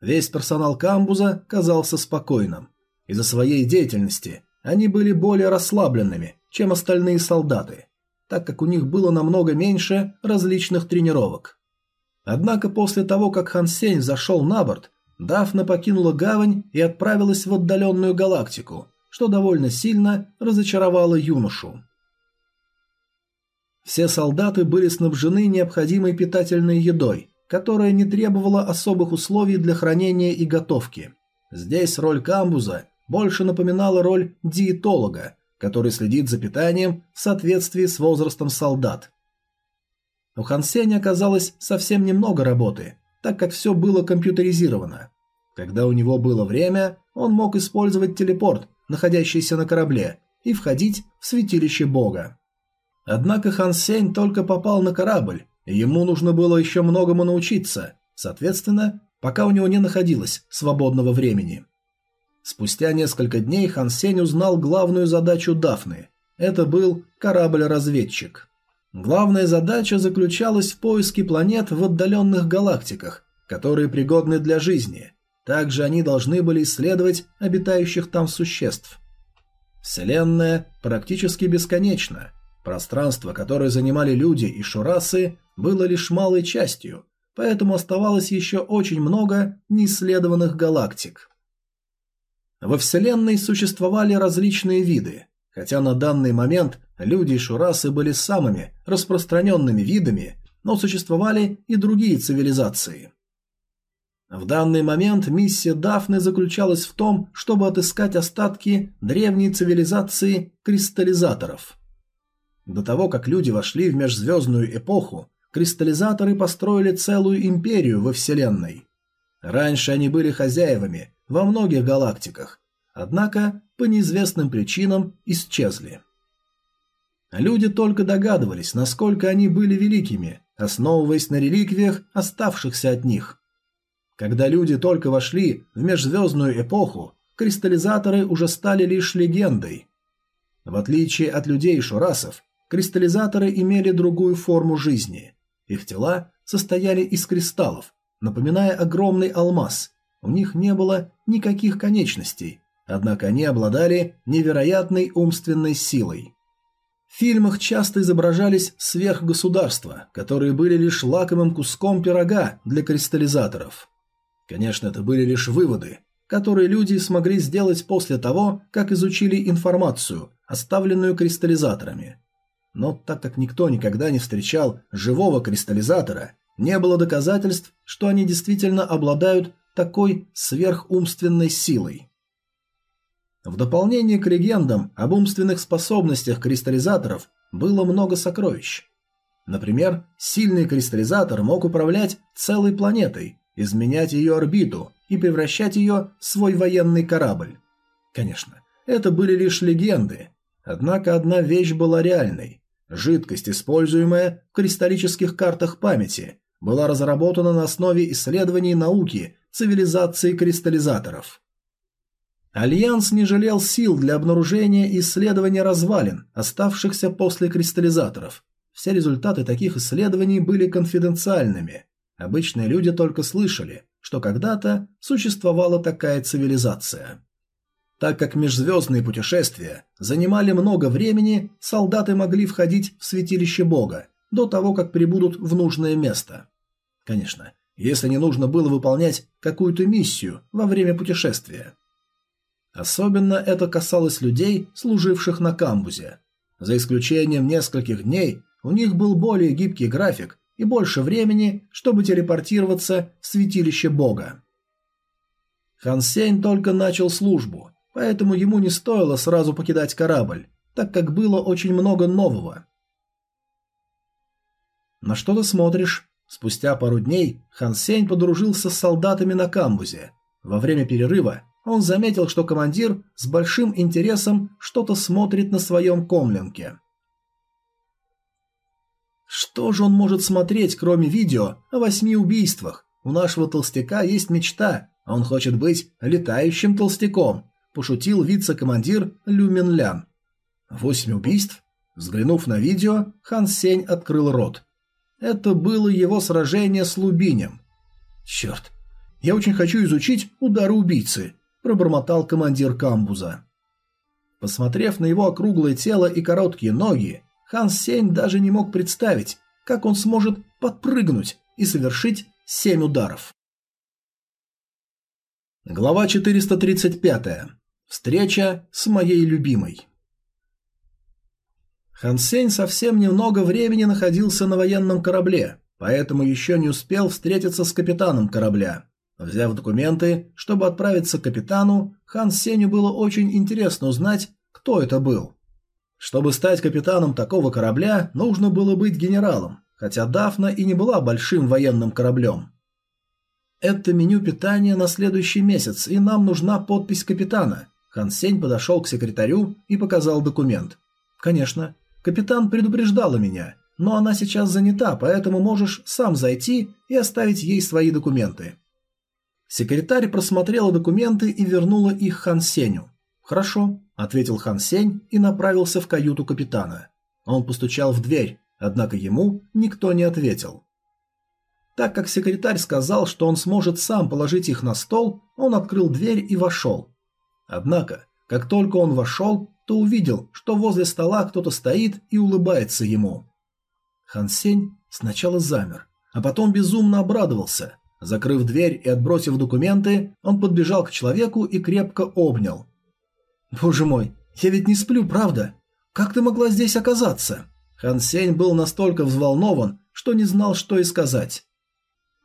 Весь персонал камбуза казался спокойным. Из-за своей деятельности они были более расслабленными, чем остальные солдаты так как у них было намного меньше различных тренировок. Однако после того, как Хан Сень зашел на борт, Дафна покинула гавань и отправилась в отдаленную галактику, что довольно сильно разочаровало юношу. Все солдаты были снабжены необходимой питательной едой, которая не требовала особых условий для хранения и готовки. Здесь роль камбуза больше напоминала роль диетолога, который следит за питанием в соответствии с возрастом солдат. У Хан Сеня оказалось совсем немного работы, так как все было компьютеризировано. Когда у него было время, он мог использовать телепорт, находящийся на корабле, и входить в святилище бога. Однако Хан Сень только попал на корабль, и ему нужно было еще многому научиться, соответственно, пока у него не находилось свободного времени. Спустя несколько дней Хан Сень узнал главную задачу Дафны. Это был корабль-разведчик. Главная задача заключалась в поиске планет в отдаленных галактиках, которые пригодны для жизни. Также они должны были исследовать обитающих там существ. Вселенная практически бесконечна. Пространство, которое занимали люди и шурасы, было лишь малой частью, поэтому оставалось еще очень много неисследованных галактик. Во Вселенной существовали различные виды, хотя на данный момент люди и шурасы были самыми распространенными видами, но существовали и другие цивилизации. В данный момент миссия Дафны заключалась в том, чтобы отыскать остатки древней цивилизации кристаллизаторов. До того, как люди вошли в межзвездную эпоху, кристаллизаторы построили целую империю во Вселенной. Раньше они были хозяевами во многих галактиках, однако по неизвестным причинам исчезли. Люди только догадывались, насколько они были великими, основываясь на реликвиях, оставшихся от них – когда люди только вошли в межзвездную эпоху, кристаллизаторы уже стали лишь легендой. В отличие от людей шурасов, кристаллизаторы имели другую форму жизни. Их тела состояли из кристаллов, напоминая огромный алмаз. У них не было никаких конечностей, однако они обладали невероятной умственной силой. В фильмах часто изображались сверхгосударства, которые были лишь лакомым куском пирога для кристаллизаторов. Конечно, это были лишь выводы, которые люди смогли сделать после того, как изучили информацию, оставленную кристаллизаторами. Но так как никто никогда не встречал живого кристаллизатора, не было доказательств, что они действительно обладают такой сверхумственной силой. В дополнение к легендам об умственных способностях кристаллизаторов было много сокровищ. Например, сильный кристаллизатор мог управлять целой планетой изменять ее орбиту и превращать ее в свой военный корабль. Конечно, это были лишь легенды, однако одна вещь была реальной. Жидкость, используемая в кристаллических картах памяти, была разработана на основе исследований науки цивилизации кристаллизаторов. Альянс не жалел сил для обнаружения и исследования развалин, оставшихся после кристаллизаторов. Все результаты таких исследований были конфиденциальными, Обычные люди только слышали, что когда-то существовала такая цивилизация. Так как межзвездные путешествия занимали много времени, солдаты могли входить в святилище Бога до того, как прибудут в нужное место. Конечно, если не нужно было выполнять какую-то миссию во время путешествия. Особенно это касалось людей, служивших на камбузе. За исключением нескольких дней, у них был более гибкий график и больше времени, чтобы телепортироваться в святилище бога. Хан Сень только начал службу, поэтому ему не стоило сразу покидать корабль, так как было очень много нового. «На что ты смотришь?» Спустя пару дней Хан Сень подружился с солдатами на камбузе. Во время перерыва он заметил, что командир с большим интересом что-то смотрит на своем комленке. Что же он может смотреть, кроме видео о восьми убийствах? У нашего толстяка есть мечта, он хочет быть летающим толстяком, пошутил вице-командир Люмен Лян. Восемь убийств? Взглянув на видео, Хан Сень открыл рот. Это было его сражение с Лубинем. Черт, я очень хочу изучить удары убийцы, пробормотал командир камбуза. Посмотрев на его округлое тело и короткие ноги, Хан Сень даже не мог представить, как он сможет подпрыгнуть и совершить семь ударов. Глава 435. Встреча с моей любимой. Хан Сень совсем немного времени находился на военном корабле, поэтому еще не успел встретиться с капитаном корабля. Взяв документы, чтобы отправиться к капитану, Хан Сенью было очень интересно узнать, кто это был. Чтобы стать капитаном такого корабля, нужно было быть генералом, хотя Дафна и не была большим военным кораблем. Это меню питания на следующий месяц, и нам нужна подпись капитана. Хан Сень подошел к секретарю и показал документ. Конечно, капитан предупреждала меня, но она сейчас занята, поэтому можешь сам зайти и оставить ей свои документы. Секретарь просмотрела документы и вернула их Хан Сеню. Хорошо, ответил Хан Сень и направился в каюту капитана. Он постучал в дверь, однако ему никто не ответил. Так как секретарь сказал, что он сможет сам положить их на стол, он открыл дверь и вошел. Однако, как только он вошел, то увидел, что возле стола кто-то стоит и улыбается ему. Хан Сень сначала замер, а потом безумно обрадовался. Закрыв дверь и отбросив документы, он подбежал к человеку и крепко обнял. «Боже мой, я ведь не сплю, правда? Как ты могла здесь оказаться?» Хан Сень был настолько взволнован, что не знал, что и сказать.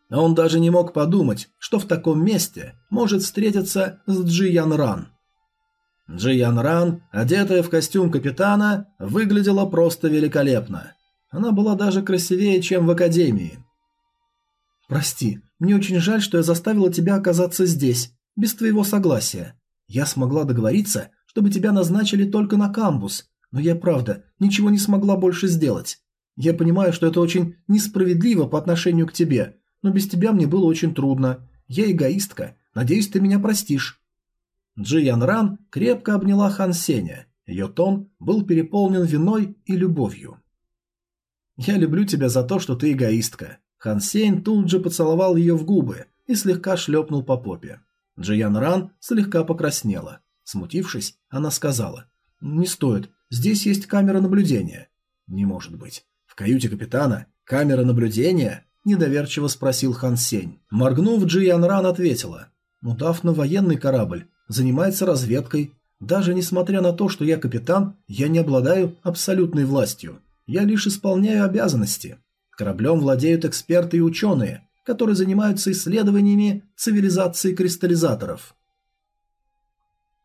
А он даже не мог подумать, что в таком месте может встретиться с Джи Ян Ран. Джи Ян Ран, одетая в костюм капитана, выглядела просто великолепно. Она была даже красивее, чем в академии. «Прости, мне очень жаль, что я заставила тебя оказаться здесь, без твоего согласия. Я смогла договориться, чтобы тебя назначили только на камбус, но я, правда, ничего не смогла больше сделать. Я понимаю, что это очень несправедливо по отношению к тебе, но без тебя мне было очень трудно. Я эгоистка. Надеюсь, ты меня простишь». Джи Ян Ран крепко обняла Хан Сеня. Ее тон был переполнен виной и любовью. «Я люблю тебя за то, что ты эгоистка». Хан Сень тут же поцеловал ее в губы и слегка шлепнул по попе. Джиян Ран слегка покраснела. Смутившись, она сказала, «Не стоит, здесь есть камера наблюдения». «Не может быть. В каюте капитана камера наблюдения?» – недоверчиво спросил Хан Сень. Моргнув, Джиян Ран ответила, «Удав на военный корабль, занимается разведкой. Даже несмотря на то, что я капитан, я не обладаю абсолютной властью. Я лишь исполняю обязанности. Кораблем владеют эксперты и ученые, которые занимаются исследованиями цивилизации кристаллизаторов.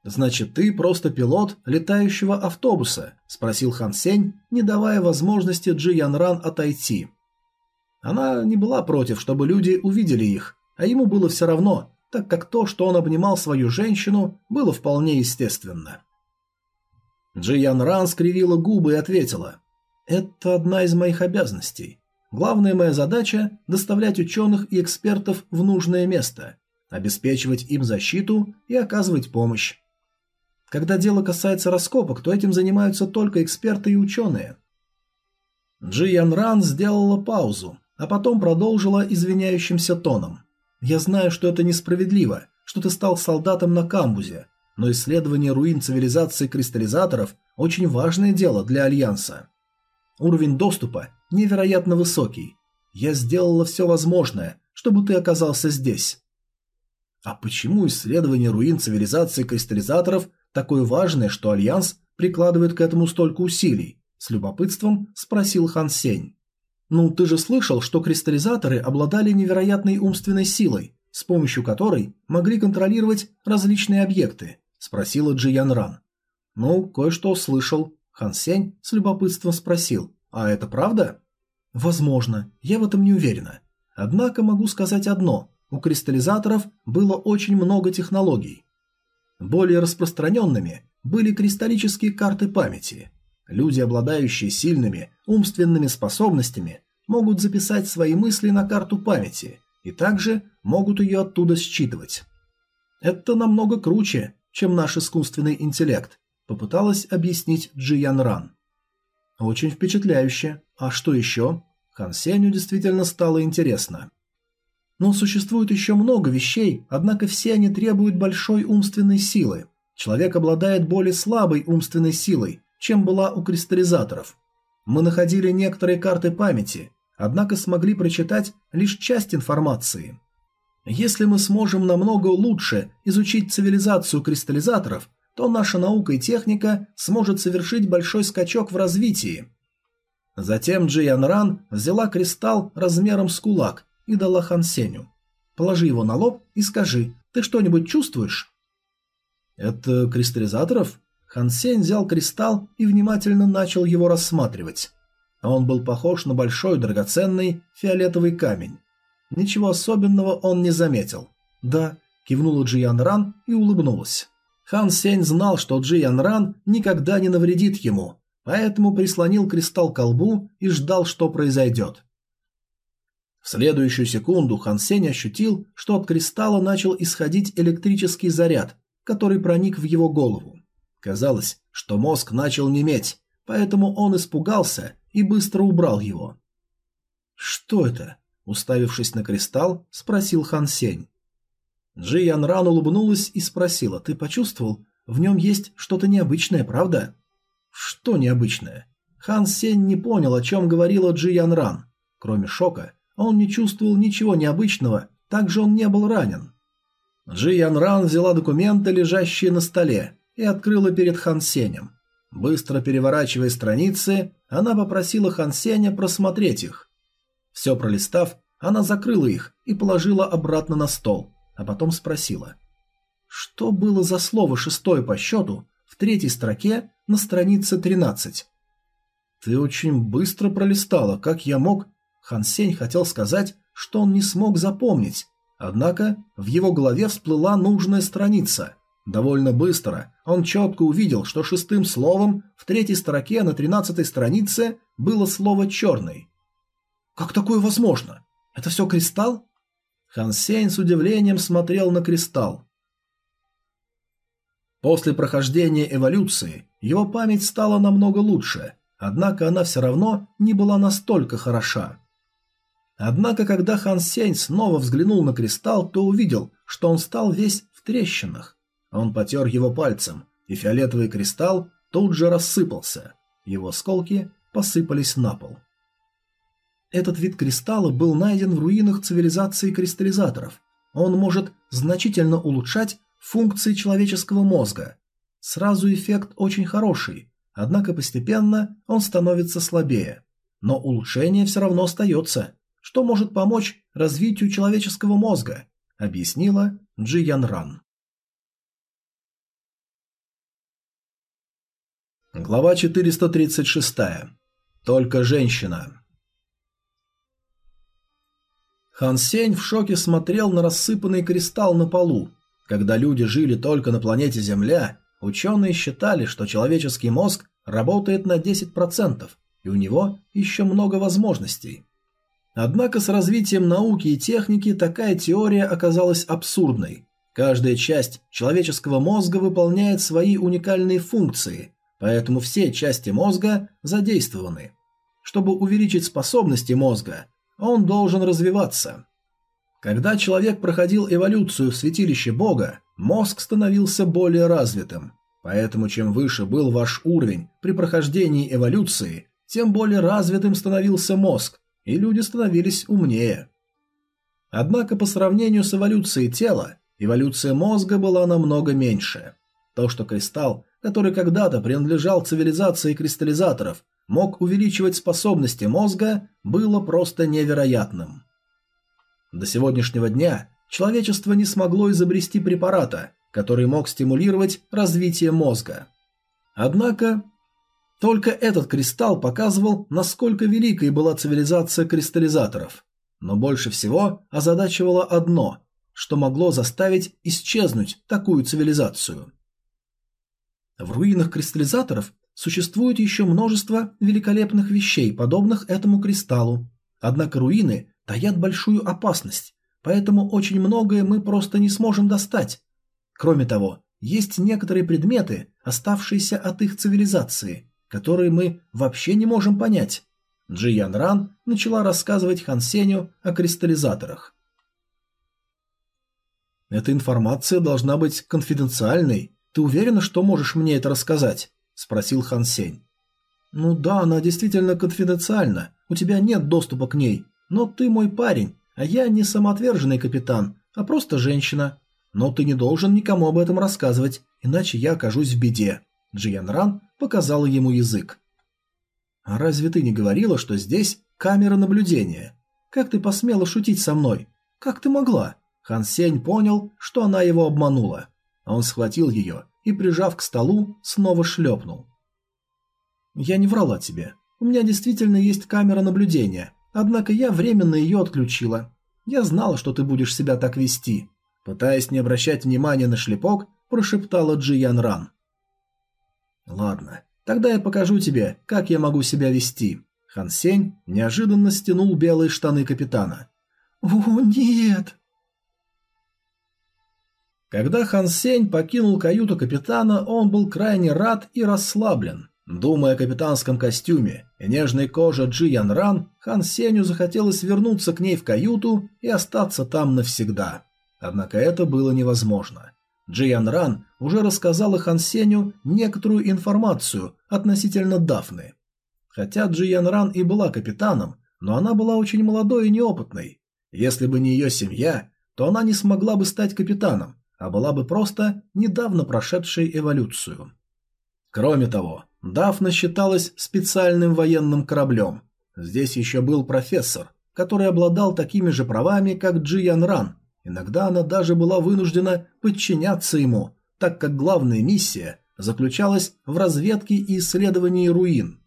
«Значит, ты просто пилот летающего автобуса?» – спросил Хан Сень, не давая возможности Джи Ян Ран отойти. Она не была против, чтобы люди увидели их, а ему было все равно, так как то, что он обнимал свою женщину, было вполне естественно. Джи Ян Ран скривила губы и ответила. «Это одна из моих обязанностей. Главная моя задача – доставлять ученых и экспертов в нужное место, обеспечивать им защиту и оказывать помощь. Когда дело касается раскопок, то этим занимаются только эксперты и ученые». Джи Ян Ран сделала паузу, а потом продолжила извиняющимся тоном. Я знаю, что это несправедливо, что ты стал солдатом на камбузе, но исследование руин цивилизации кристаллизаторов – очень важное дело для Альянса. Уровень доступа невероятно высокий. Я сделала все возможное, чтобы ты оказался здесь. А почему исследование руин цивилизации кристаллизаторов такое важное, что Альянс прикладывает к этому столько усилий? С любопытством спросил Хан Сень. Ну, ты же слышал, что кристаллизаторы обладали невероятной умственной силой, с помощью которой могли контролировать различные объекты, спросила Джиян Ран. Ну, кое-что слышал. Хан Сень с любопытством спросил. А это правда? Возможно, я в этом не уверена. Однако могу сказать одно. У кристаллизаторов было очень много технологий. Более распространенными были кристаллические карты памяти. Люди, обладающие сильными умственными способностями, могут записать свои мысли на карту памяти и также могут ее оттуда считывать. Это намного круче, чем наш искусственный интеллект, попыталась объяснить Джиян Ран. Очень впечатляюще. А что еще? Хан Сенью действительно стало интересно. Но существует еще много вещей, однако все они требуют большой умственной силы. Человек обладает более слабой умственной силой, чем была у кристаллизаторов. Мы находили некоторые карты памяти, однако смогли прочитать лишь часть информации. Если мы сможем намного лучше изучить цивилизацию кристаллизаторов, то наша наука и техника сможет совершить большой скачок в развитии. Затем Джиян Ран взяла кристалл размером с кулак и дала Хан Сеню. Положи его на лоб и скажи, ты что-нибудь чувствуешь? Это кристаллизаторов? Хан Сень взял кристалл и внимательно начал его рассматривать. Он был похож на большой драгоценный фиолетовый камень. Ничего особенного он не заметил. «Да», – кивнула Джиян Ран и улыбнулась. Хан Сень знал, что Джиян Ран никогда не навредит ему, поэтому прислонил кристалл к колбу и ждал, что произойдет. В следующую секунду Хан Сень ощутил, что от кристалла начал исходить электрический заряд, который проник в его голову. Казалось, что мозг начал неметь, поэтому он испугался и быстро убрал его. «Что это?» – уставившись на кристалл, спросил Хан Сень. Джи Ян Ран улыбнулась и спросила, «Ты почувствовал? В нем есть что-то необычное, правда?» «Что необычное?» Хан Сень не понял, о чем говорила Джи Ян Ран. Кроме шока, он не чувствовал ничего необычного, также он не был ранен. Джи Ян Ран взяла документы, лежащие на столе, и открыла перед Хан Сенем. Быстро переворачивая страницы, она попросила Хан Сеня просмотреть их. Все пролистав, Она закрыла их и положила обратно на стол, а потом спросила. Что было за слово шестое по счету в третьей строке на странице 13? Ты очень быстро пролистала, как я мог... Хан Сень хотел сказать, что он не смог запомнить, однако в его голове всплыла нужная страница. Довольно быстро он четко увидел, что шестым словом в третьей строке на тринадцатой странице было слово «черный». «Как такое возможно? Это все кристалл?» Хан Сень с удивлением смотрел на кристалл. После прохождения эволюции его память стала намного лучше, однако она все равно не была настолько хороша. Однако, когда Хан Сень снова взглянул на кристалл, то увидел, что он стал весь в трещинах. Он потер его пальцем, и фиолетовый кристалл тут же рассыпался. Его осколки посыпались на пол. Этот вид кристалла был найден в руинах цивилизации кристаллизаторов. Он может значительно улучшать функции человеческого мозга. Сразу эффект очень хороший, однако постепенно он становится слабее. Но улучшение все равно остается, что может помочь развитию человеческого мозга, объяснила Джи Ян Ран. Глава 436. Только женщина. Хан Сень в шоке смотрел на рассыпанный кристалл на полу. Когда люди жили только на планете Земля, ученые считали, что человеческий мозг работает на 10%, и у него еще много возможностей. Однако с развитием науки и техники такая теория оказалась абсурдной. Каждая часть человеческого мозга выполняет свои уникальные функции, поэтому все части мозга задействованы. Чтобы увеличить способности мозга, он должен развиваться. Когда человек проходил эволюцию в святилище Бога, мозг становился более развитым. Поэтому чем выше был ваш уровень при прохождении эволюции, тем более развитым становился мозг, и люди становились умнее. Однако по сравнению с эволюцией тела, эволюция мозга была намного меньше. То, что кристалл, который когда-то принадлежал цивилизации кристаллизаторов, мог увеличивать способности мозга, было просто невероятным. До сегодняшнего дня человечество не смогло изобрести препарата, который мог стимулировать развитие мозга. Однако, только этот кристалл показывал, насколько великой была цивилизация кристаллизаторов. Но больше всего озадачивало одно, что могло заставить исчезнуть такую цивилизацию. В руинах кристаллизаторов Существует еще множество великолепных вещей, подобных этому кристаллу. Однако руины таят большую опасность, поэтому очень многое мы просто не сможем достать. Кроме того, есть некоторые предметы, оставшиеся от их цивилизации, которые мы вообще не можем понять. Джи Ян Ран начала рассказывать Хан Сеню о кристаллизаторах. Эта информация должна быть конфиденциальной. Ты уверена, что можешь мне это рассказать? – спросил Хан Сень. «Ну да, она действительно конфиденциальна. У тебя нет доступа к ней. Но ты мой парень, а я не самоотверженный капитан, а просто женщина. Но ты не должен никому об этом рассказывать, иначе я окажусь в беде». Джиян Ран показала ему язык. «А разве ты не говорила, что здесь камера наблюдения? Как ты посмела шутить со мной? Как ты могла?» Хан Сень понял, что она его обманула. Он схватил ее и, прижав к столу, снова шлепнул. «Я не врала тебе. У меня действительно есть камера наблюдения, однако я временно ее отключила. Я знала, что ты будешь себя так вести». Пытаясь не обращать внимания на шлепок, прошептала Джи Ян Ран. «Ладно, тогда я покажу тебе, как я могу себя вести». Хан Сень неожиданно стянул белые штаны капитана. «О, нет!» Когда Хан Сень покинул каюту капитана, он был крайне рад и расслаблен. Думая о капитанском костюме и нежной коже Джи Ян Ран, Хан Сенью захотелось вернуться к ней в каюту и остаться там навсегда. Однако это было невозможно. Джи Ян Ран уже рассказала Хан Сенью некоторую информацию относительно Дафны. Хотя Джи Ян Ран и была капитаном, но она была очень молодой и неопытной. Если бы не ее семья, то она не смогла бы стать капитаном, а была бы просто недавно прошедшей эволюцию. Кроме того, Дафна считалась специальным военным кораблем. Здесь еще был профессор, который обладал такими же правами, как Джи Ян Ран. Иногда она даже была вынуждена подчиняться ему, так как главная миссия заключалась в разведке и исследовании руин.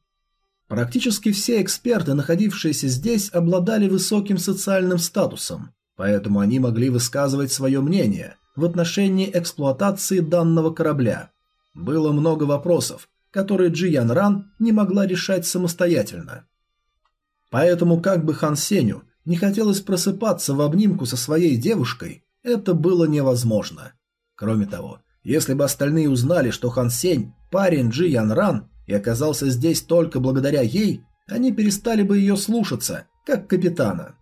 Практически все эксперты, находившиеся здесь, обладали высоким социальным статусом, поэтому они могли высказывать свое мнение в отношении эксплуатации данного корабля. Было много вопросов, которые Джи Ян Ран не могла решать самостоятельно. Поэтому как бы Хан Сеню не хотелось просыпаться в обнимку со своей девушкой, это было невозможно. Кроме того, если бы остальные узнали, что Хан Сень – парень Джи Ян Ран и оказался здесь только благодаря ей, они перестали бы ее слушаться, как капитана.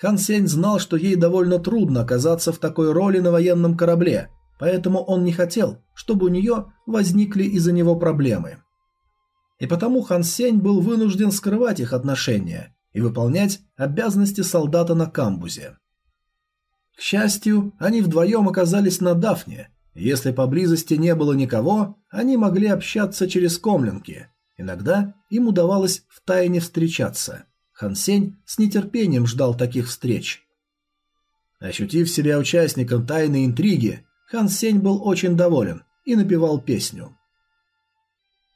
Хан Сень знал, что ей довольно трудно оказаться в такой роли на военном корабле, поэтому он не хотел, чтобы у нее возникли из-за него проблемы. И потому Хан Сень был вынужден скрывать их отношения и выполнять обязанности солдата на камбузе. К счастью, они вдвоем оказались на Дафне. Если поблизости не было никого, они могли общаться через комлинки. Иногда им удавалось втайне встречаться. Хан Сень с нетерпением ждал таких встреч. Ощутив себя участником тайной интриги, Хан Сень был очень доволен и напевал песню.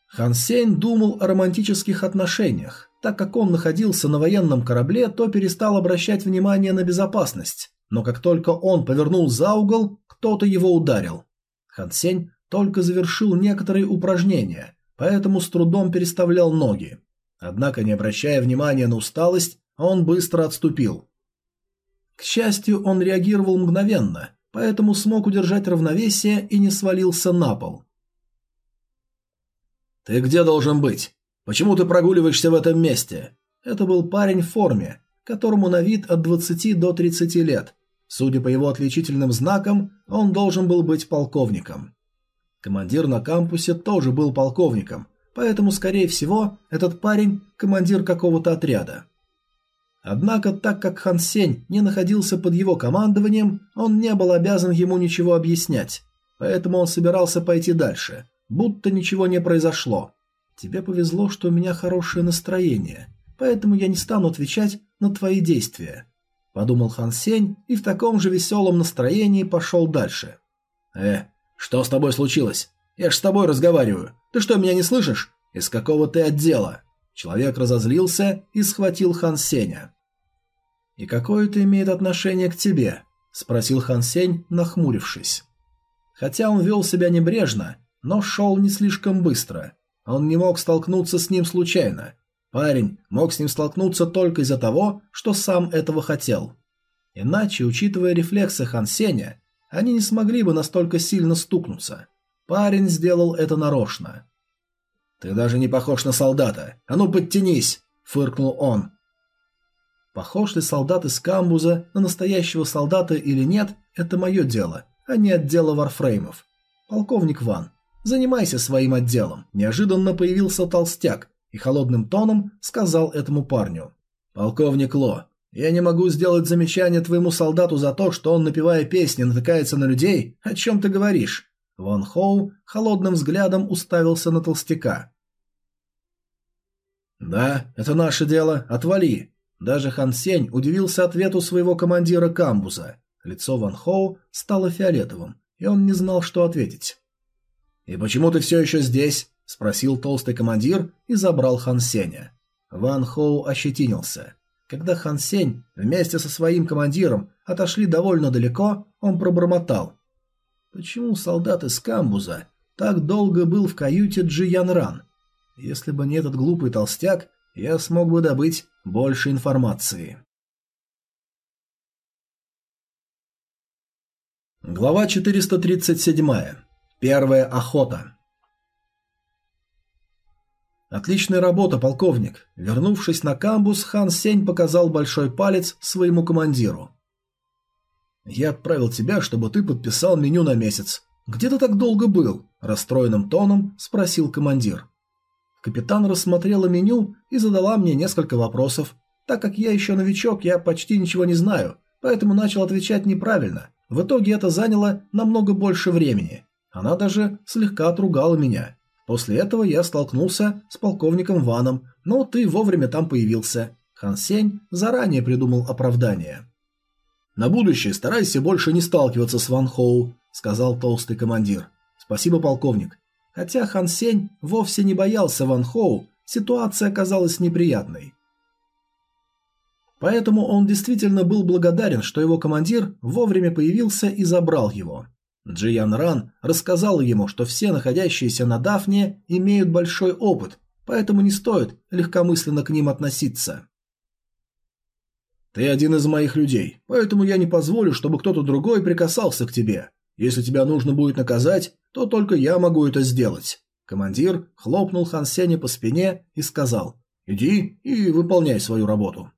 Хан Сень думал о романтических отношениях. Так как он находился на военном корабле, то перестал обращать внимание на безопасность но как только он повернул за угол, кто-то его ударил. Хан Сень только завершил некоторые упражнения, поэтому с трудом переставлял ноги. Однако, не обращая внимания на усталость, он быстро отступил. К счастью, он реагировал мгновенно, поэтому смог удержать равновесие и не свалился на пол. «Ты где должен быть? Почему ты прогуливаешься в этом месте?» Это был парень в форме, которому на вид от 20 до 30 лет, Судя по его отличительным знакам, он должен был быть полковником. Командир на кампусе тоже был полковником, поэтому, скорее всего, этот парень – командир какого-то отряда. Однако, так как Хан Сень не находился под его командованием, он не был обязан ему ничего объяснять, поэтому он собирался пойти дальше, будто ничего не произошло. «Тебе повезло, что у меня хорошее настроение, поэтому я не стану отвечать на твои действия», Подумал Хан Сень и в таком же веселом настроении пошел дальше. «Э, что с тобой случилось? Я ж с тобой разговариваю. Ты что, меня не слышишь? Из какого ты отдела?» Человек разозлился и схватил Хан Сеня. «И какое это имеет отношение к тебе?» – спросил Хан Сень, нахмурившись. Хотя он вел себя небрежно, но шел не слишком быстро. Он не мог столкнуться с ним случайно, Парень мог с ним столкнуться только из-за того, что сам этого хотел. Иначе, учитывая рефлексы Хан Сеня, они не смогли бы настолько сильно стукнуться. Парень сделал это нарочно. «Ты даже не похож на солдата. А ну, подтянись!» – фыркнул он. Похож ли солдат из камбуза на настоящего солдата или нет – это мое дело, а не отдела варфреймов. Полковник Ван, занимайся своим отделом. Неожиданно появился толстяк, и холодным тоном сказал этому парню. «Полковник Ло, я не могу сделать замечание твоему солдату за то, что он, напевая песни, натыкается на людей. О чем ты говоришь?» Ван Хоу холодным взглядом уставился на толстяка. «Да, это наше дело. Отвали!» Даже Хан Сень удивился ответу своего командира камбуза. Лицо Ван Хоу стало фиолетовым, и он не знал, что ответить. «И почему ты все еще здесь? – спросил толстый командир и забрал Хан Сеня. Ван Хоу ощетинился. Когда Хан Сень вместе со своим командиром отошли довольно далеко, он пробормотал. «Почему солдат из камбуза так долго был в каюте Джи Ян Ран? Если бы не этот глупый толстяк, я смог бы добыть больше информации». Глава 437. Первая охота. «Отличная работа, полковник!» Вернувшись на камбус, Хан Сень показал большой палец своему командиру. «Я отправил тебя, чтобы ты подписал меню на месяц. Где ты так долго был?» Расстроенным тоном спросил командир. Капитан рассмотрела меню и задала мне несколько вопросов. Так как я еще новичок, я почти ничего не знаю, поэтому начал отвечать неправильно. В итоге это заняло намного больше времени. Она даже слегка отругала меня. После этого я столкнулся с полковником Ваном, но ты вовремя там появился. Хан Сень заранее придумал оправдание. «На будущее старайся больше не сталкиваться с Ван Хоу», — сказал толстый командир. «Спасибо, полковник». Хотя Хан Сень вовсе не боялся Ван Хоу, ситуация оказалась неприятной. Поэтому он действительно был благодарен, что его командир вовремя появился и забрал его. Джиян Ран рассказал ему, что все находящиеся на Дафне имеют большой опыт, поэтому не стоит легкомысленно к ним относиться. «Ты один из моих людей, поэтому я не позволю, чтобы кто-то другой прикасался к тебе. Если тебя нужно будет наказать, то только я могу это сделать». Командир хлопнул Хан Сеня по спине и сказал «Иди и выполняй свою работу».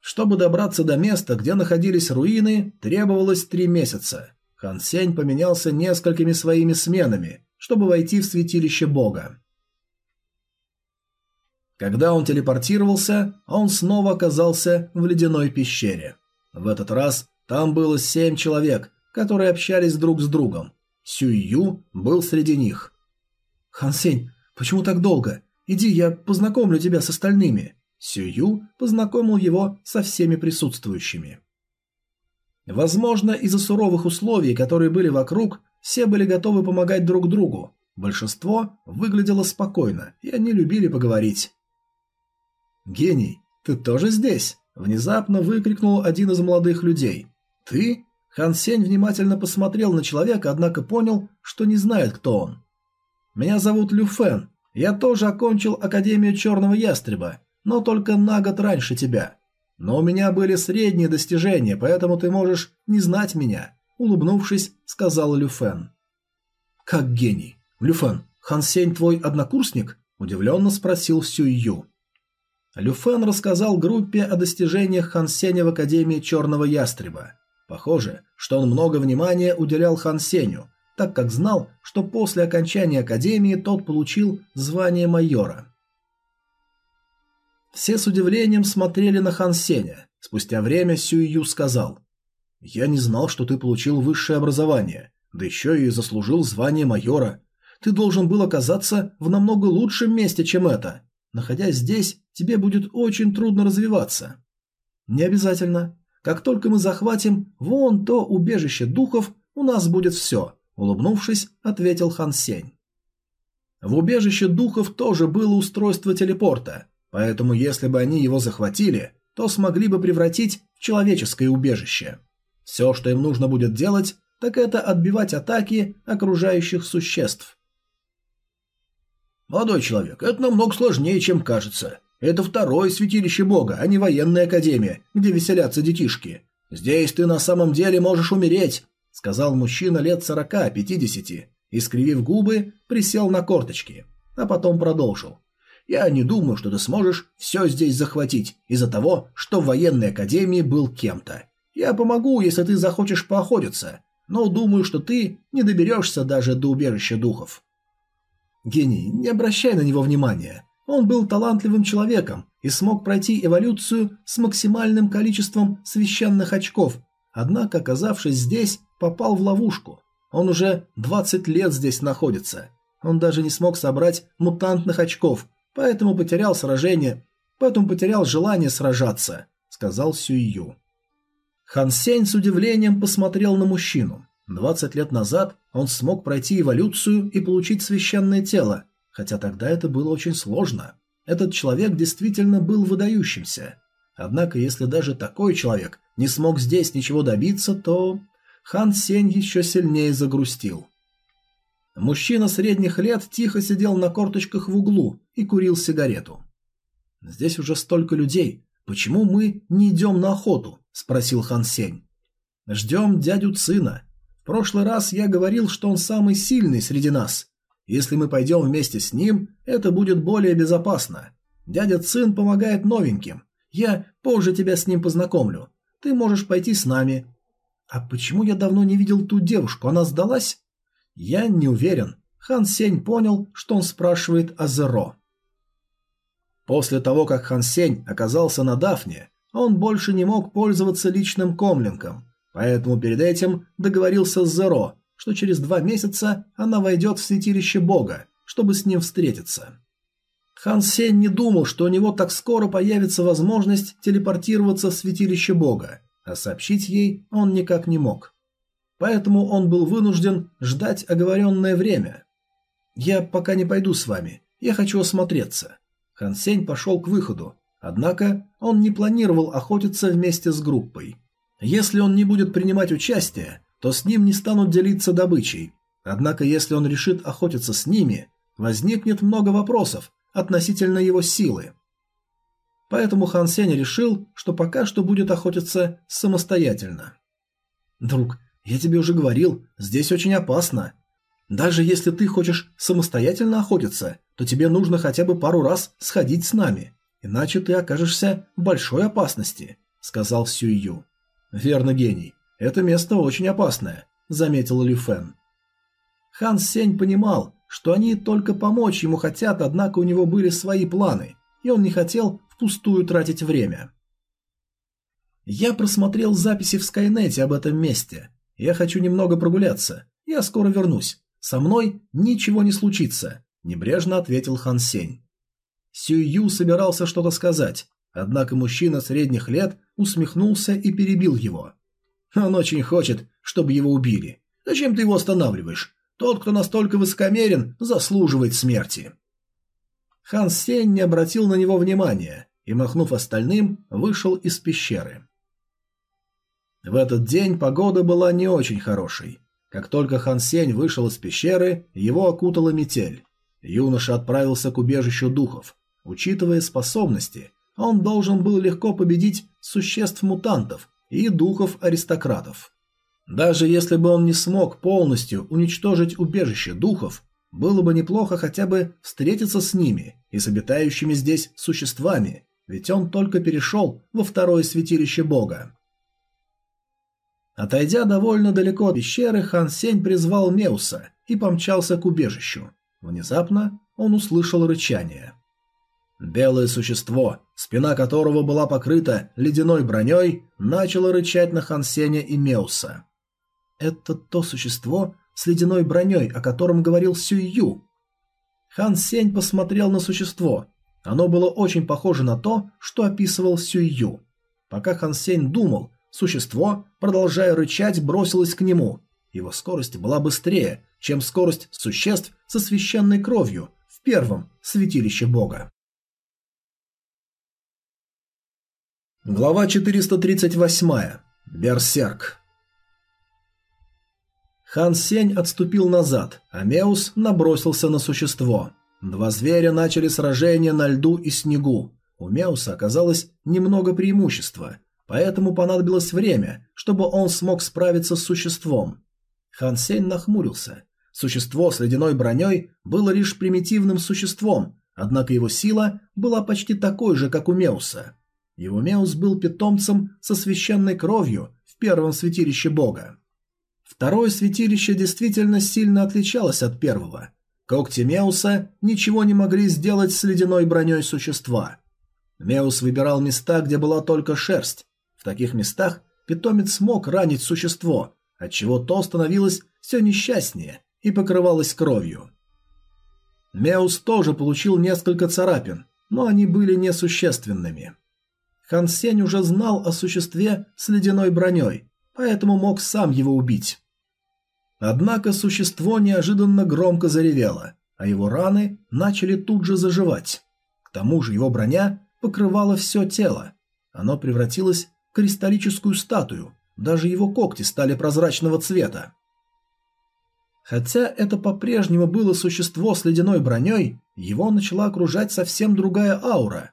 Чтобы добраться до места, где находились руины, требовалось три месяца. Хан Сень поменялся несколькими своими сменами, чтобы войти в святилище бога. Когда он телепортировался, он снова оказался в ледяной пещере. В этот раз там было семь человек, которые общались друг с другом. Сюй был среди них. «Хан Сень, почему так долго? Иди, я познакомлю тебя с остальными». Сюю познакомил его со всеми присутствующими. Возможно, из-за суровых условий, которые были вокруг, все были готовы помогать друг другу. Большинство выглядело спокойно, и они любили поговорить. «Гений, ты тоже здесь?» – внезапно выкрикнул один из молодых людей. «Ты?» Хан Сень внимательно посмотрел на человека, однако понял, что не знает, кто он. «Меня зовут Лю Фэн. Я тоже окончил Академию Черного Ястреба но только на год раньше тебя. Но у меня были средние достижения, поэтому ты можешь не знать меня», — улыбнувшись, сказал Люфен. «Как гений. Люфен, Хан Сень твой однокурсник?» — удивленно спросил Сюй Ю. Люфен рассказал группе о достижениях Хан Сеня в Академии Черного Ястреба. Похоже, что он много внимания уделял Хан Сеню, так как знал, что после окончания Академии тот получил звание майора. Все с удивлением смотрели на Хан Сеня. Спустя время Сюй Ю сказал. «Я не знал, что ты получил высшее образование, да еще и заслужил звание майора. Ты должен был оказаться в намного лучшем месте, чем это. Находясь здесь, тебе будет очень трудно развиваться». «Не обязательно. Как только мы захватим вон то убежище духов, у нас будет все», — улыбнувшись, ответил Хан Сень. В убежище духов тоже было устройство телепорта, Поэтому если бы они его захватили, то смогли бы превратить в человеческое убежище. Все, что им нужно будет делать, так это отбивать атаки окружающих существ. «Молодой человек, это намного сложнее, чем кажется. Это второе святилище бога, а не военная академия, где веселятся детишки. Здесь ты на самом деле можешь умереть», — сказал мужчина лет сорока-пятидесяти, и, скривив губы, присел на корточки, а потом продолжил. Я не думаю, что ты сможешь все здесь захватить из-за того, что в военной академии был кем-то. Я помогу, если ты захочешь поохотиться, но думаю, что ты не доберешься даже до убежища духов. Гений, не обращай на него внимания. Он был талантливым человеком и смог пройти эволюцию с максимальным количеством священных очков, однако, оказавшись здесь, попал в ловушку. Он уже 20 лет здесь находится. Он даже не смог собрать мутантных очков, поэтому потерял сражение, поэтому потерял желание сражаться», — сказал Сюю. Хан Сень с удивлением посмотрел на мужчину. 20 лет назад он смог пройти эволюцию и получить священное тело, хотя тогда это было очень сложно. Этот человек действительно был выдающимся. Однако, если даже такой человек не смог здесь ничего добиться, то Хан Сень еще сильнее загрустил. Мужчина средних лет тихо сидел на корточках в углу и курил сигарету. «Здесь уже столько людей. Почему мы не идем на охоту?» – спросил Хан Сень. «Ждем дядю Цина. Прошлый раз я говорил, что он самый сильный среди нас. Если мы пойдем вместе с ним, это будет более безопасно. Дядя Цин помогает новеньким. Я позже тебя с ним познакомлю. Ты можешь пойти с нами». «А почему я давно не видел ту девушку? Она сдалась?» Я не уверен. Хан Сень понял, что он спрашивает о Зеро. После того, как Хан Сень оказался на Дафне, он больше не мог пользоваться личным комлинком, поэтому перед этим договорился с Зеро, что через два месяца она войдет в святилище бога, чтобы с ним встретиться. Хан Сень не думал, что у него так скоро появится возможность телепортироваться в святилище Бога, а сообщить ей он никак не мог. Поэтому он был вынужден ждать оговоренное время. «Я пока не пойду с вами, я хочу осмотреться». Хан Сень пошел к выходу, однако он не планировал охотиться вместе с группой. Если он не будет принимать участие, то с ним не станут делиться добычей. Однако если он решит охотиться с ними, возникнет много вопросов относительно его силы. Поэтому Хан Сень решил, что пока что будет охотиться самостоятельно. «Друг, я тебе уже говорил, здесь очень опасно. Даже если ты хочешь самостоятельно охотиться, то тебе нужно хотя бы пару раз сходить с нами, иначе ты окажешься в большой опасности», — сказал Сюю. «Верно, гений. Это место очень опасное», — заметил Ли Фэн. Хан Сень понимал, что они только помочь ему хотят, однако у него были свои планы, и он не хотел впустую тратить время. Я просмотрел записи в Скайнете об этом месте. Я хочу немного прогуляться. Я скоро вернусь. Со мной ничего не случится, небрежно ответил Хан Сень. Сюю собирался что-то сказать, однако мужчина средних лет усмехнулся и перебил его. Он очень хочет, чтобы его убили. Зачем ты его останавливаешь? Тот, кто настолько высокомерен, заслуживает смерти. Хан Сень не обратил на него внимания и, махнув остальным, вышел из пещеры. В этот день погода была не очень хорошей. Как только Хан Сень вышел из пещеры, его окутала метель. Юноша отправился к убежищу духов. Учитывая способности, он должен был легко победить существ-мутантов и духов-аристократов. Даже если бы он не смог полностью уничтожить убежище духов, было бы неплохо хотя бы встретиться с ними и с обитающими здесь существами, ведь он только перешел во второе святилище бога. Отойдя довольно далеко от пещеры, Хан Сень призвал Меуса и помчался к убежищу. Внезапно он услышал рычание. Белое существо, спина которого была покрыта ледяной броней, начало рычать на Хан Сеня и Меуса. Это то существо с ледяной броней, о котором говорил Сюю. Хан Сень посмотрел на существо. Оно было очень похоже на то, что описывал Сюю. Пока Хан Сень думал, Существо, продолжая рычать, бросилось к нему. Его скорость была быстрее, чем скорость существ со священной кровью в первом святилище бога. Глава 438. Берсерк. Хан Сень отступил назад, а Меус набросился на существо. Два зверя начали сражение на льду и снегу. У Меуса оказалось немного преимущества, поэтому понадобилось время, чтобы он смог справиться с существом. Хан Сень нахмурился. Существо с ледяной броней было лишь примитивным существом, однако его сила была почти такой же, как у Меуса. Его был питомцем со священной кровью в первом святилище бога. Второе святилище действительно сильно отличалось от первого. Когти Меуса ничего не могли сделать с ледяной броней существа. Меус выбирал места, где была только шерсть, таких местах питомец мог ранить существо, отчего то становилось все несчастнее и покрывалось кровью. Меус тоже получил несколько царапин, но они были несущественными. Хан Сень уже знал о существе с ледяной броней, поэтому мог сам его убить. Однако существо неожиданно громко заревело, а его раны начали тут же заживать. К тому же его броня покрывала все тело. Оно превратилось кристаллическую статую, даже его когти стали прозрачного цвета. Хотя это по-прежнему было существо с ледяной броней, его начала окружать совсем другая аура.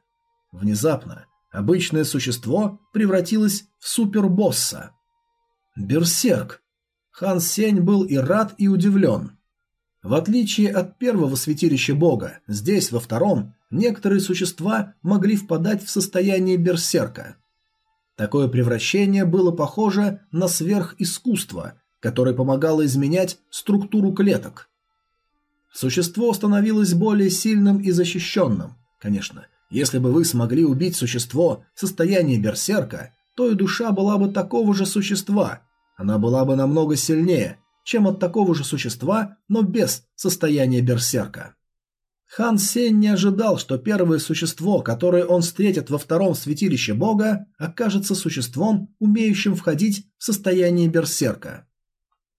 Внезапно обычное существо превратилось в супербосса. Берсерк. Хан Сень был и рад, и удивлен. В отличие от первого святилища бога, здесь, во втором, некоторые существа могли впадать в состояние берсерка. Такое превращение было похоже на сверхискусство, которое помогало изменять структуру клеток. Существо становилось более сильным и защищенным. Конечно, если бы вы смогли убить существо в состоянии берсерка, то и душа была бы такого же существа. Она была бы намного сильнее, чем от такого же существа, но без состояния берсерка. Хан Сень не ожидал, что первое существо, которое он встретит во втором святилище бога, окажется существом, умеющим входить в состояние берсерка.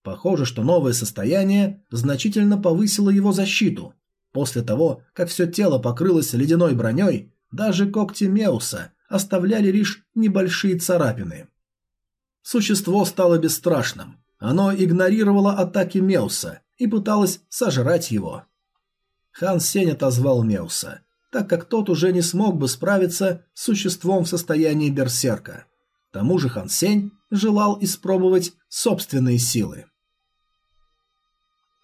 Похоже, что новое состояние значительно повысило его защиту. После того, как все тело покрылось ледяной броней, даже когти Меуса оставляли лишь небольшие царапины. Существо стало бесстрашным. Оно игнорировало атаки Меуса и пыталось сожрать его. Хан Сень отозвал Меуса, так как тот уже не смог бы справиться с существом в состоянии берсерка. К тому же Хан Сень желал испробовать собственные силы.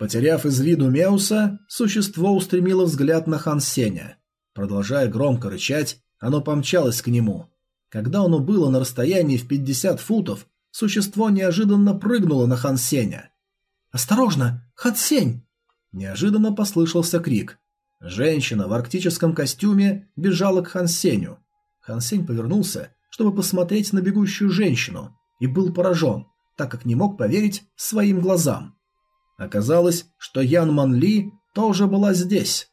Потеряв из виду Меуса, существо устремило взгляд на Хан Сеня. Продолжая громко рычать, оно помчалось к нему. Когда оно было на расстоянии в 50 футов, существо неожиданно прыгнуло на Хан Сеня. «Осторожно! Хан Сень!» Неожиданно послышался крик. Женщина в арктическом костюме бежала к Хан Сеню. Хан Сень повернулся, чтобы посмотреть на бегущую женщину, и был поражен, так как не мог поверить своим глазам. Оказалось, что Ян Ман Ли тоже была здесь.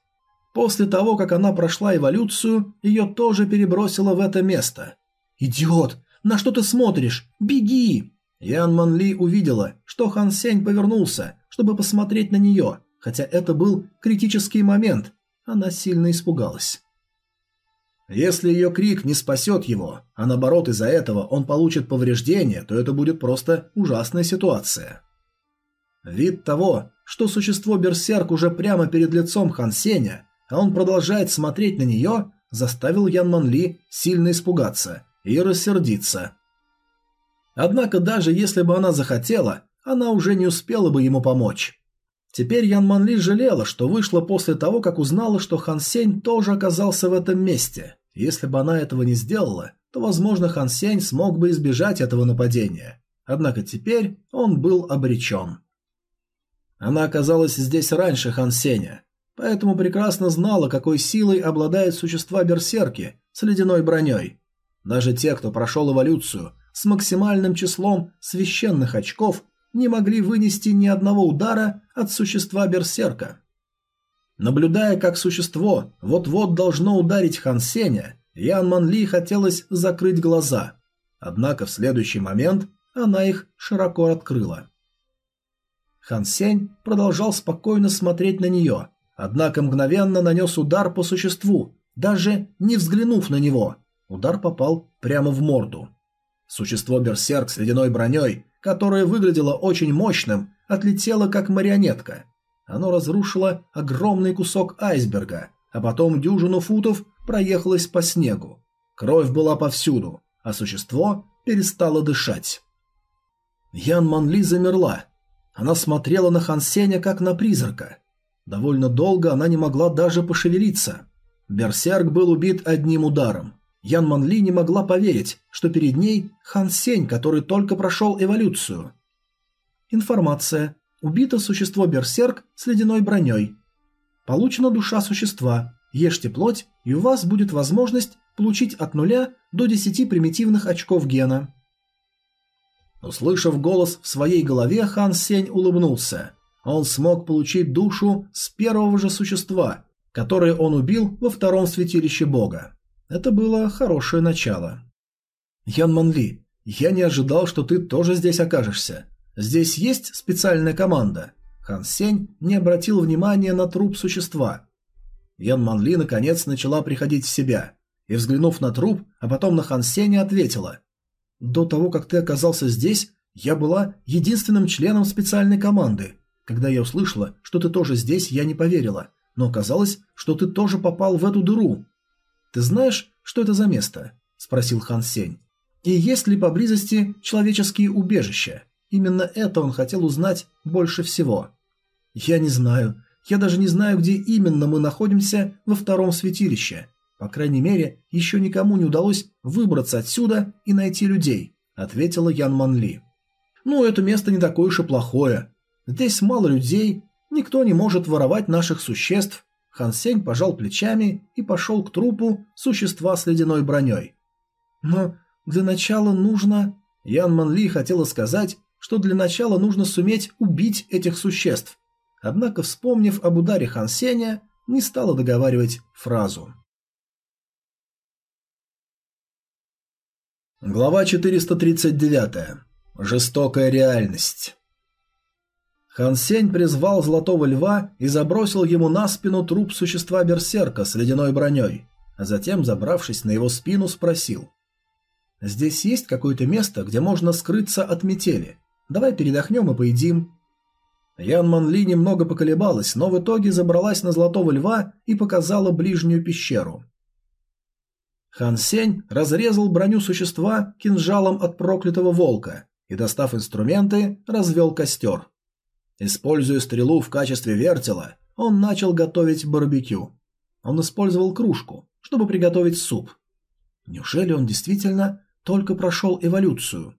После того, как она прошла эволюцию, ее тоже перебросило в это место. «Идиот! На что ты смотришь? Беги!» Ян Ман Ли увидела, что Хан Сень повернулся, чтобы посмотреть на нее, хотя это был критический момент. Она сильно испугалась. Если ее крик не спасет его, а наоборот из-за этого он получит повреждения, то это будет просто ужасная ситуация. Вид того, что существо Берсерк уже прямо перед лицом Хан Сеня, а он продолжает смотреть на нее, заставил Ян Ман Ли сильно испугаться и рассердиться. Однако даже если бы она захотела, она уже не успела бы ему помочь. Теперь Ян Ман Ли жалела, что вышла после того, как узнала, что Хан Сень тоже оказался в этом месте. Если бы она этого не сделала, то, возможно, Хан Сень смог бы избежать этого нападения. Однако теперь он был обречен. Она оказалась здесь раньше Хан Сеня, поэтому прекрасно знала, какой силой обладают существа берсерки с ледяной броней. Даже те, кто прошел эволюцию с максимальным числом священных очков, не могли вынести ни одного удара от существа берсерка. Наблюдая, как существо вот-вот должно ударить Хан Сеня, Ян Ман Ли хотелось закрыть глаза. Однако в следующий момент она их широко открыла. Хан Сень продолжал спокойно смотреть на нее, однако мгновенно нанес удар по существу, даже не взглянув на него. Удар попал прямо в морду. Существо Берсерк с ледяной броней, которое выглядело очень мощным, отлетело как марионетка. Оно разрушило огромный кусок айсберга, а потом дюжину футов проехалось по снегу. Кровь была повсюду, а существо перестало дышать. Ян Манли замерла, она смотрела на Хан Сеня как на призрака. Довольно долго она не могла даже пошевелиться. Берсерк был убит одним ударом. Ян Манли не могла поверить, что перед ней Хан Сень, который только прошел эволюцию. Информация. Убито существо Берсерк с ледяной броней. Получена душа существа. Ешьте плоть, и у вас будет возможность получить от нуля до 10 примитивных очков гена. Услышав голос в своей голове, Хан Сень улыбнулся. Он смог получить душу с первого же существа, которое он убил во втором святилище бога. Это было хорошее начало. Ян Манли, я не ожидал, что ты тоже здесь окажешься. Здесь есть специальная команда. Хан Сень не обратил внимания на труп существа. Ян Манли наконец начала приходить в себя и, взглянув на труп, а потом на Хан Сеня, ответила: до того, как ты оказался здесь, я была единственным членом специальной команды. Когда я услышала, что ты тоже здесь, я не поверила, но оказалось, что ты тоже попал в эту дыру. Ты знаешь, что это за место? спросил Хан Сень. И есть ли поблизости человеческие убежища? Именно это он хотел узнать больше всего. Я не знаю. Я даже не знаю, где именно мы находимся во втором святилище. По крайней мере, еще никому не удалось выбраться отсюда и найти людей, ответила Ян Манли. Ну, это место не такое уж и плохое. Здесь мало людей, никто не может воровать наших существ. Хан Сень пожал плечами и пошел к трупу существа с ледяной броней. Но для начала нужно... Ян Манли хотела сказать, что для начала нужно суметь убить этих существ. Однако, вспомнив об ударе Хан Сеня, не стала договаривать фразу. Глава 439. Жестокая реальность. Хан Сень призвал Золотого Льва и забросил ему на спину труп существа Берсерка с ледяной броней, а затем, забравшись на его спину, спросил. «Здесь есть какое-то место, где можно скрыться от метели? Давай передохнем и поедим». Ян Манли немного поколебалась, но в итоге забралась на Золотого Льва и показала ближнюю пещеру. Хан Сень разрезал броню существа кинжалом от проклятого волка и, достав инструменты, развел костер. Используя стрелу в качестве вертела, он начал готовить барбекю. Он использовал кружку, чтобы приготовить суп. Неужели он действительно только прошел эволюцию?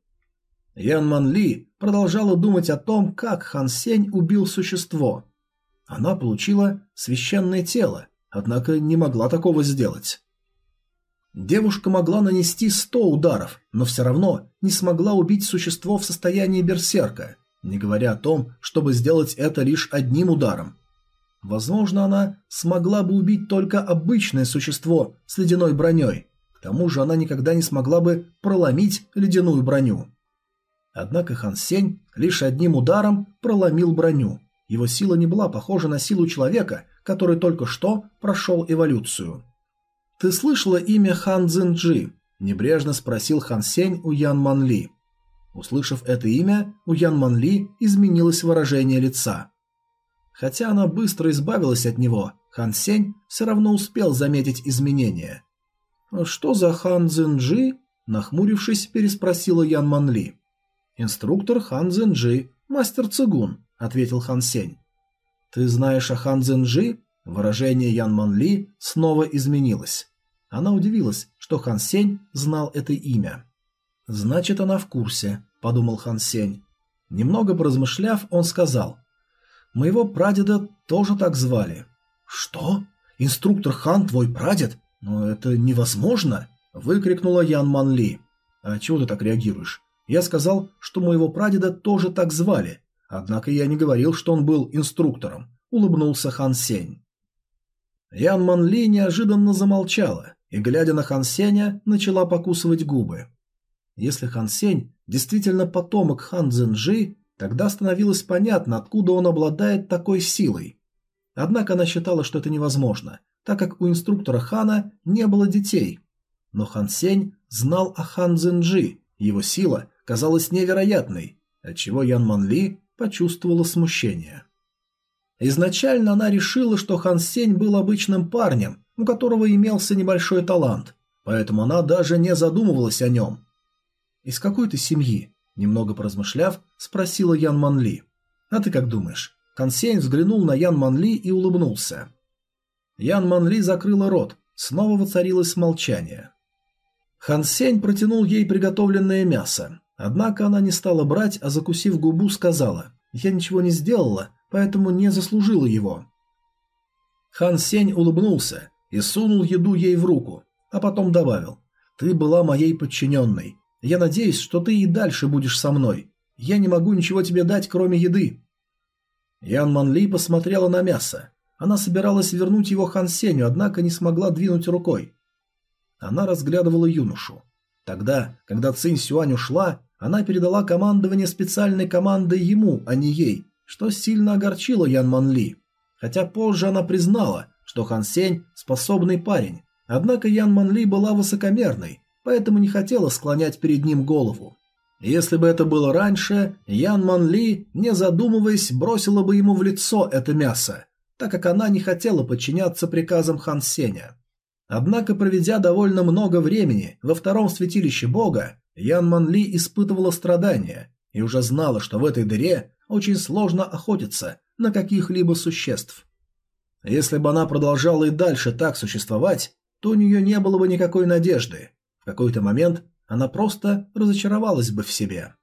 Ян Ман Ли продолжала думать о том, как Хан Сень убил существо. Она получила священное тело, однако не могла такого сделать. Девушка могла нанести сто ударов, но все равно не смогла убить существо в состоянии берсерка, не говоря о том, чтобы сделать это лишь одним ударом. Возможно, она смогла бы убить только обычное существо с ледяной броней, к тому же она никогда не смогла бы проломить ледяную броню. Однако Хан Сень лишь одним ударом проломил броню. Его сила не была похожа на силу человека, который только что прошел эволюцию. «Ты слышала имя Хан Цзинджи?» – небрежно спросил Хан Сень у Ян Ман Ли. Услышав это имя, у Ян Ман Ли изменилось выражение лица. Хотя она быстро избавилась от него, Хан Сень все равно успел заметить изменения. «Что за Хан Цзинджи?» – нахмурившись, переспросила Ян Ман Ли. «Инструктор Хан Цзинджи, мастер цигун», – ответил Хан Сень. «Ты знаешь о Хан Цзинджи?» Выражение Ян Ман Ли снова изменилось. Она удивилась, что Хан Сень знал это имя. «Значит, она в курсе», – подумал Хан Сень. Немного поразмышляв, он сказал. «Моего прадеда тоже так звали». «Что? Инструктор Хан твой прадед? Но это невозможно!» – выкрикнула Ян Ман Ли. «А чего ты так реагируешь? Я сказал, что моего прадеда тоже так звали, однако я не говорил, что он был инструктором», – улыбнулся Хан Сень. Ян Ман Ли неожиданно замолчала и, глядя на Хан Сеня, начала покусывать губы. Если Хан Сень действительно потомок Хан Цзинжи, тогда становилось понятно, откуда он обладает такой силой. Однако она считала, что это невозможно, так как у инструктора Хана не было детей. Но Хан Сень знал о Хан Цзинжи, его сила казалась невероятной, отчего Ян Ман Ли почувствовала смущение. Изначально она решила, что Хан Сень был обычным парнем, у которого имелся небольшой талант, поэтому она даже не задумывалась о нем. «Из какой ты семьи?» – немного поразмышляв, спросила Ян Ман Ли. «А ты как думаешь?» Хан Сень взглянул на Ян Ман Ли и улыбнулся. Ян Ман Ли закрыла рот, снова воцарилось молчание. Хан Сень протянул ей приготовленное мясо, однако она не стала брать, а закусив губу, сказала «Я ничего не сделала, поэтому не заслужила его. Хан Сень улыбнулся и сунул еду ей в руку, а потом добавил «Ты была моей подчиненной. Я надеюсь, что ты и дальше будешь со мной. Я не могу ничего тебе дать, кроме еды». Ян Манли посмотрела на мясо. Она собиралась вернуть его Хан Сенью, однако не смогла двинуть рукой. Она разглядывала юношу. Тогда, когда Цинь Сюань ушла, она передала командование специальной командой ему, а не ей, что сильно огорчило Ян Ман Ли. Хотя позже она признала, что Хан Сень способный парень, однако Ян Ман Ли была высокомерной, поэтому не хотела склонять перед ним голову. Если бы это было раньше, Ян Ман Ли, не задумываясь, бросила бы ему в лицо это мясо, так как она не хотела подчиняться приказам Хан Сеня. Однако, проведя довольно много времени во втором святилище бога, Ян Ман Ли испытывала страдания и уже знала, что в этой дыре очень сложно охотиться на каких-либо существ. Если бы она продолжала и дальше так существовать, то у нее не было бы никакой надежды. В какой-то момент она просто разочаровалась бы в себе.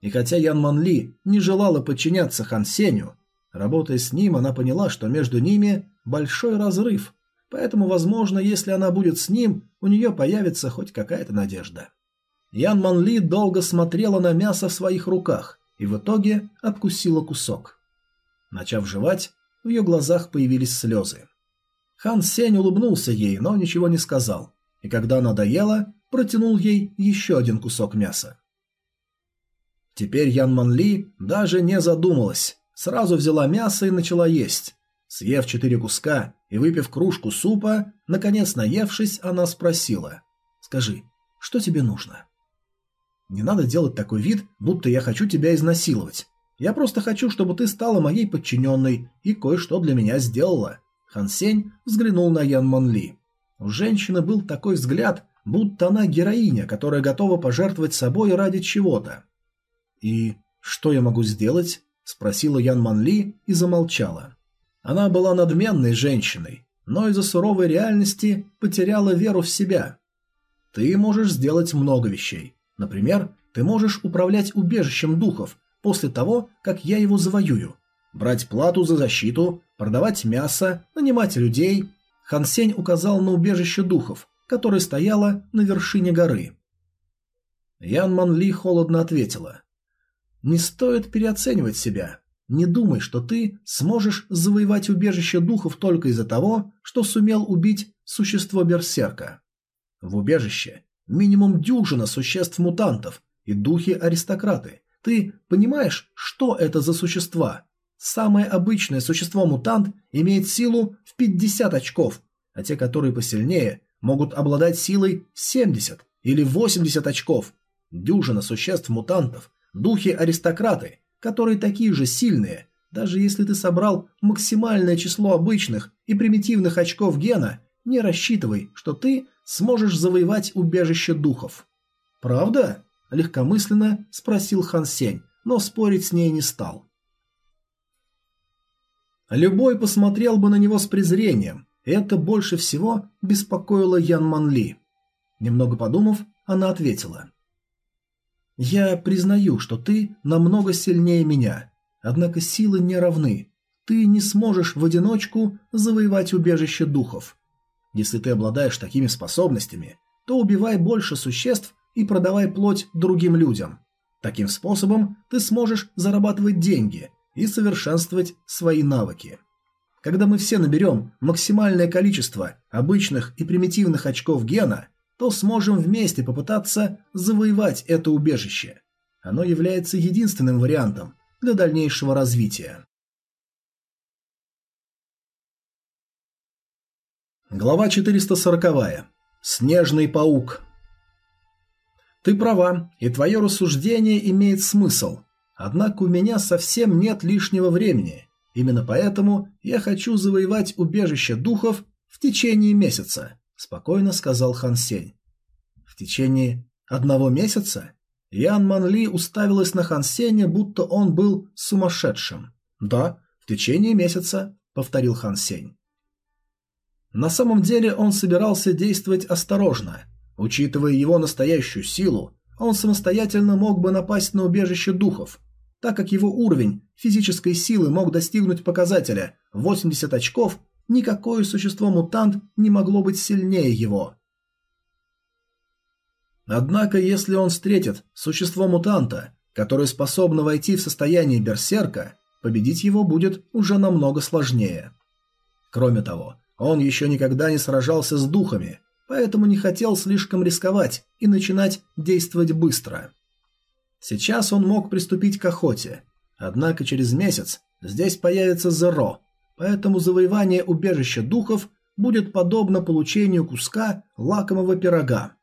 И хотя Ян Ман Ли не желала подчиняться Хан Сеню, работая с ним, она поняла, что между ними большой разрыв, поэтому, возможно, если она будет с ним, у нее появится хоть какая-то надежда. Ян Ман Ли долго смотрела на мясо в своих руках, и в итоге откусила кусок. Начав жевать, в ее глазах появились слезы. Хан Сень улыбнулся ей, но ничего не сказал. И когда она доела, протянул ей еще один кусок мяса. Теперь Ян Ман Ли даже не задумалась. Сразу взяла мясо и начала есть. Съев четыре куска и выпив кружку супа, наконец наевшись, она спросила. «Скажи, что тебе нужно?» «Не надо делать такой вид, будто я хочу тебя изнасиловать. Я просто хочу, чтобы ты стала моей подчиненной и кое-что для меня сделала». Хан Сень взглянул на Ян Ман Ли. У женщины был такой взгляд, будто она героиня, которая готова пожертвовать собой ради чего-то. «И что я могу сделать?» – спросила Ян Ман Ли и замолчала. Она была надменной женщиной, но из-за суровой реальности потеряла веру в себя. Ты можешь сделать много вещей. Например, ты можешь управлять убежищем духов после того, как я его завоюю. Брать плату за защиту, продавать мясо, нанимать людей. Хан Сень указал на убежище духов, которое стояло на вершине горы. Ян Ман Ли холодно ответила. «Не стоит переоценивать себя. Не думай, что ты сможешь завоевать убежище духов только из-за того, что сумел убить существо берсерка. В убежище минимум дюжина существ-мутантов и духи-аристократы. Ты понимаешь, что это за существа? Самое обычное существо-мутант имеет силу в 50 очков, а те, которые посильнее, могут обладать силой 70 или 80 очков. Дюжина существ-мутантов, духи-аристократы которые такие же сильные, даже если ты собрал максимальное число обычных и примитивных очков гена, не рассчитывай, что ты сможешь завоевать убежище духов. «Правда?» – легкомысленно спросил Хан Сень, но спорить с ней не стал. Любой посмотрел бы на него с презрением, это больше всего беспокоило Ян Манли. Немного подумав, она ответила. Я признаю, что ты намного сильнее меня, однако силы не равны. Ты не сможешь в одиночку завоевать убежище духов. Если ты обладаешь такими способностями, то убивай больше существ и продавай плоть другим людям. Таким способом ты сможешь зарабатывать деньги и совершенствовать свои навыки. Когда мы все наберем максимальное количество обычных и примитивных очков гена, то сможем вместе попытаться завоевать это убежище. Оно является единственным вариантом для дальнейшего развития. Глава 440. Снежный паук. Ты права, и твое рассуждение имеет смысл. Однако у меня совсем нет лишнего времени. Именно поэтому я хочу завоевать убежище духов в течение месяца спокойно сказал Хан Сень. В течение одного месяца Ян Манли уставилась на Хан Сеня, будто он был сумасшедшим. Да, в течение месяца, повторил Хан Сень. На самом деле он собирался действовать осторожно. Учитывая его настоящую силу, он самостоятельно мог бы напасть на убежище духов, так как его уровень физической силы мог достигнуть показателя 80 очков никакое существо-мутант не могло быть сильнее его. Однако, если он встретит существо-мутанта, которое способно войти в состояние берсерка, победить его будет уже намного сложнее. Кроме того, он еще никогда не сражался с духами, поэтому не хотел слишком рисковать и начинать действовать быстро. Сейчас он мог приступить к охоте, однако через месяц здесь появится Зеро, поэтому завоевание убежища духов будет подобно получению куска лакомого пирога.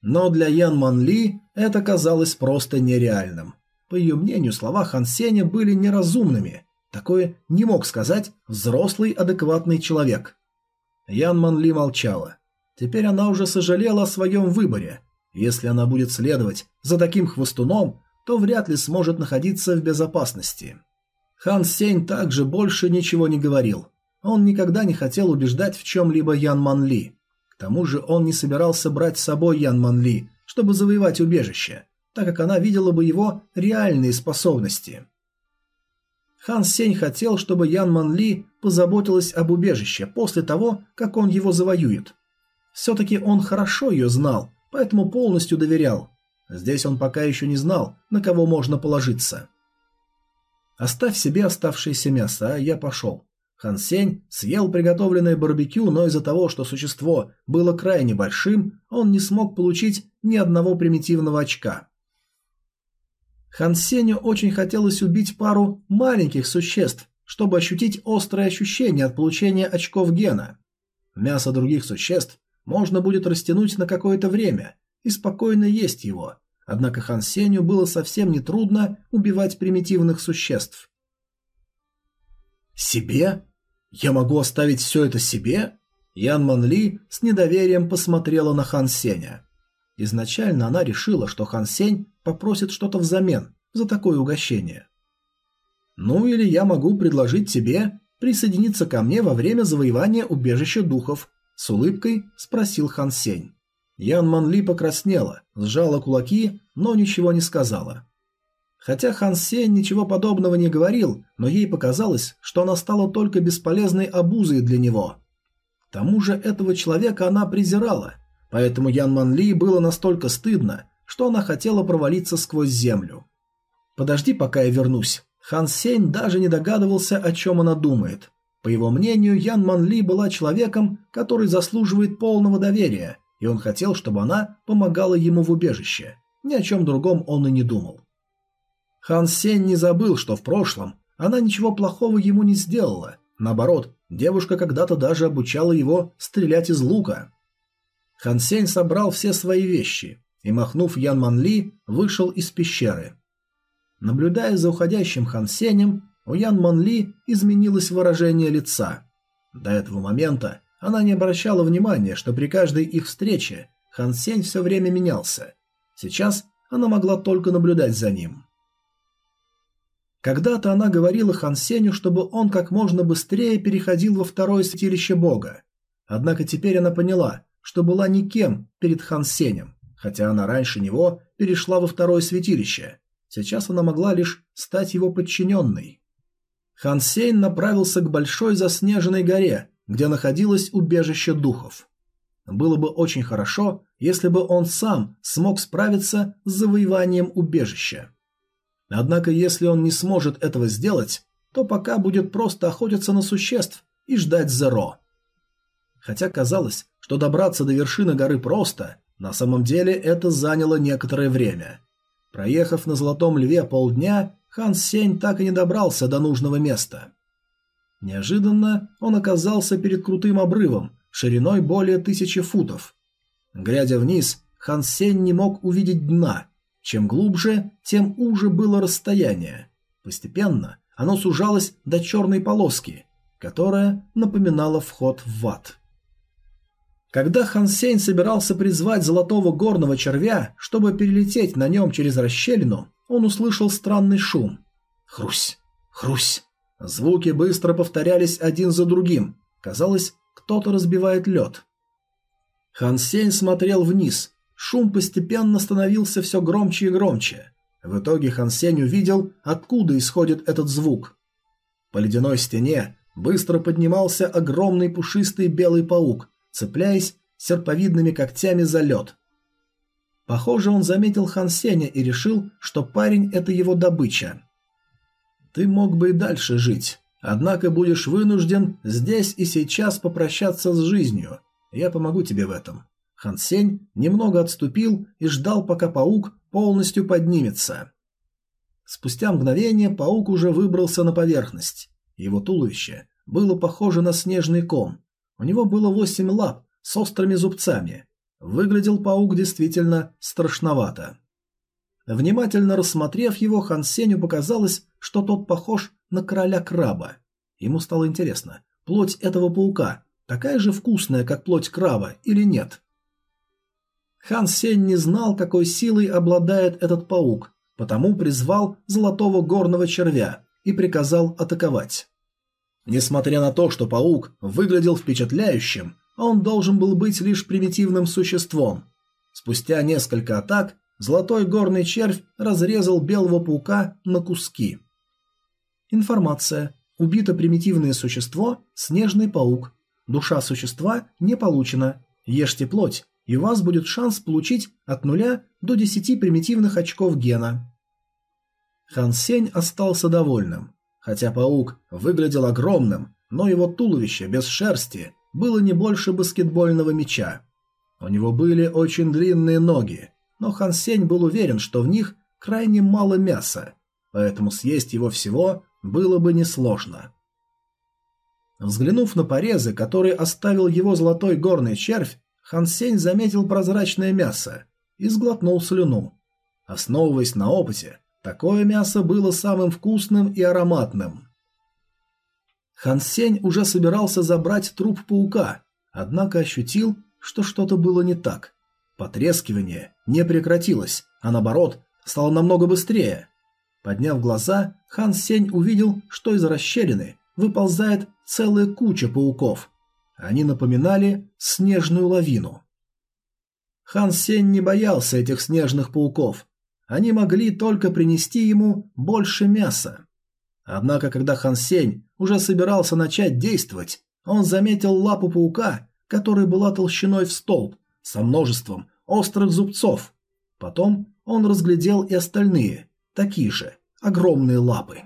Но для Ян Ман Ли это казалось просто нереальным. По ее мнению, слова Хан Сеня были неразумными. Такое не мог сказать взрослый адекватный человек. Ян Ман Ли молчала. Теперь она уже сожалела о своем выборе. Если она будет следовать за таким хвостуном, то вряд ли сможет находиться в безопасности. Хан Сень также больше ничего не говорил. Он никогда не хотел убеждать в чем-либо Ян Ман Ли. К тому же он не собирался брать с собой Ян Ман Ли, чтобы завоевать убежище, так как она видела бы его реальные способности. Хан Сень хотел, чтобы Ян Ман Ли позаботилась об убежище после того, как он его завоюет. Все-таки он хорошо ее знал, поэтому полностью доверял. Здесь он пока еще не знал, на кого можно положиться. Оставь себе оставшееся мясо, а я пошел. Хан Сень съел приготовленное барбекю, но из-за того, что существо было крайне большим, он не смог получить ни одного примитивного очка. Хан Сенью очень хотелось убить пару маленьких существ, чтобы ощутить острое ощущение от получения очков гена. Мясо других существ можно будет растянуть на какое-то время и спокойно есть его, однако Хан Сенью было совсем не трудно убивать примитивных существ. «Себе? Я могу оставить все это себе?» Ян Ман Ли с недоверием посмотрела на Хан Сеня. Изначально она решила, что Хан Сень попросит что-то взамен за такое угощение. «Ну или я могу предложить тебе присоединиться ко мне во время завоевания убежища духов», с улыбкой спросил Хан Сень. Ян Манли покраснела, сжала кулаки, но ничего не сказала. Хотя Хан Сень ничего подобного не говорил, но ей показалось, что она стала только бесполезной обузой для него. К тому же этого человека она презирала, поэтому Ян Манли было настолько стыдно, что она хотела провалиться сквозь землю. «Подожди, пока я вернусь». Хан Сень даже не догадывался, о чем она думает. По его мнению, Ян Манли была человеком, который заслуживает полного доверия, и он хотел, чтобы она помогала ему в убежище. Ни о чем другом он и не думал. Хан Сень не забыл, что в прошлом она ничего плохого ему не сделала. Наоборот, девушка когда-то даже обучала его стрелять из лука. Хан Сень собрал все свои вещи и, махнув Ян Манли, вышел из пещеры. Наблюдая за уходящим Хан Сенем, у Ян Манли изменилось выражение лица. До этого момента она не обращала внимания, что при каждой их встрече Хан Сень все время менялся. Сейчас она могла только наблюдать за ним. Когда-то она говорила Хан Сеню, чтобы он как можно быстрее переходил во второе святилище бога. Однако теперь она поняла, что была никем перед Хан Сенем, хотя она раньше него перешла во второе святилище. Сейчас она могла лишь стать его подчиненной. Хан Сень направился к большой заснеженной горе, где находилось убежище духов. Было бы очень хорошо, если бы он сам смог справиться с завоеванием убежища. Однако, если он не сможет этого сделать, то пока будет просто охотиться на существ и ждать Зеро. Хотя казалось, что добраться до вершины горы просто, на самом деле это заняло некоторое время – Проехав на Золотом Льве полдня, Хан Сень так и не добрался до нужного места. Неожиданно он оказался перед крутым обрывом, шириной более тысячи футов. Глядя вниз, Хан Сень не мог увидеть дна. Чем глубже, тем уже было расстояние. Постепенно оно сужалось до черной полоски, которая напоминала вход в ад. Когда Хан Сень собирался призвать золотого горного червя, чтобы перелететь на нем через расщелину, он услышал странный шум. Хрусь, хрусь. Звуки быстро повторялись один за другим. Казалось, кто-то разбивает лед. Хан Сень смотрел вниз. Шум постепенно становился все громче и громче. В итоге Хан Сень увидел, откуда исходит этот звук. По ледяной стене быстро поднимался огромный пушистый белый паук, цепляясь серповидными когтями за лед. Похоже, он заметил Хан Сеня и решил, что парень – это его добыча. «Ты мог бы и дальше жить, однако будешь вынужден здесь и сейчас попрощаться с жизнью. Я помогу тебе в этом». Хан Сень немного отступил и ждал, пока паук полностью поднимется. Спустя мгновение паук уже выбрался на поверхность. Его туловище было похоже на снежный ком, у него было восемь лап с острыми зубцами. Выглядел паук действительно страшновато. Внимательно рассмотрев его, Хан Сеню показалось, что тот похож на короля краба. Ему стало интересно, плоть этого паука такая же вкусная, как плоть краба, или нет? Хан Сень не знал, какой силой обладает этот паук, потому призвал золотого горного червя и приказал атаковать. Несмотря на то, что паук выглядел впечатляющим, он должен был быть лишь примитивным существом. Спустя несколько атак золотой горный червь разрезал белого паука на куски. Информация. Убито примитивное существо – снежный паук. Душа существа не получена. Ешьте плоть, и у вас будет шанс получить от 0 до 10 примитивных очков гена. Хан Сень остался довольным. Хотя паук выглядел огромным, но его туловище без шерсти было не больше баскетбольного мяча. У него были очень длинные ноги, но Хан Сень был уверен, что в них крайне мало мяса, поэтому съесть его всего было бы несложно. Взглянув на порезы, которые оставил его золотой горный червь, Хан Сень заметил прозрачное мясо и сглотнул слюну. Основываясь на опыте, такое мясо было самым вкусным и ароматным. Хан Сень уже собирался забрать труп паука, однако ощутил, что что-то было не так. Потрескивание не прекратилось, а наоборот, стало намного быстрее. Подняв глаза, Хан Сень увидел, что из расщелины выползает целая куча пауков. Они напоминали снежную лавину. Хан Сень не боялся этих снежных пауков. Они могли только принести ему больше мяса. Однако, когда Хан Сень уже собирался начать действовать, он заметил лапу паука, которая была толщиной в столб, со множеством острых зубцов. Потом он разглядел и остальные, такие же, огромные лапы.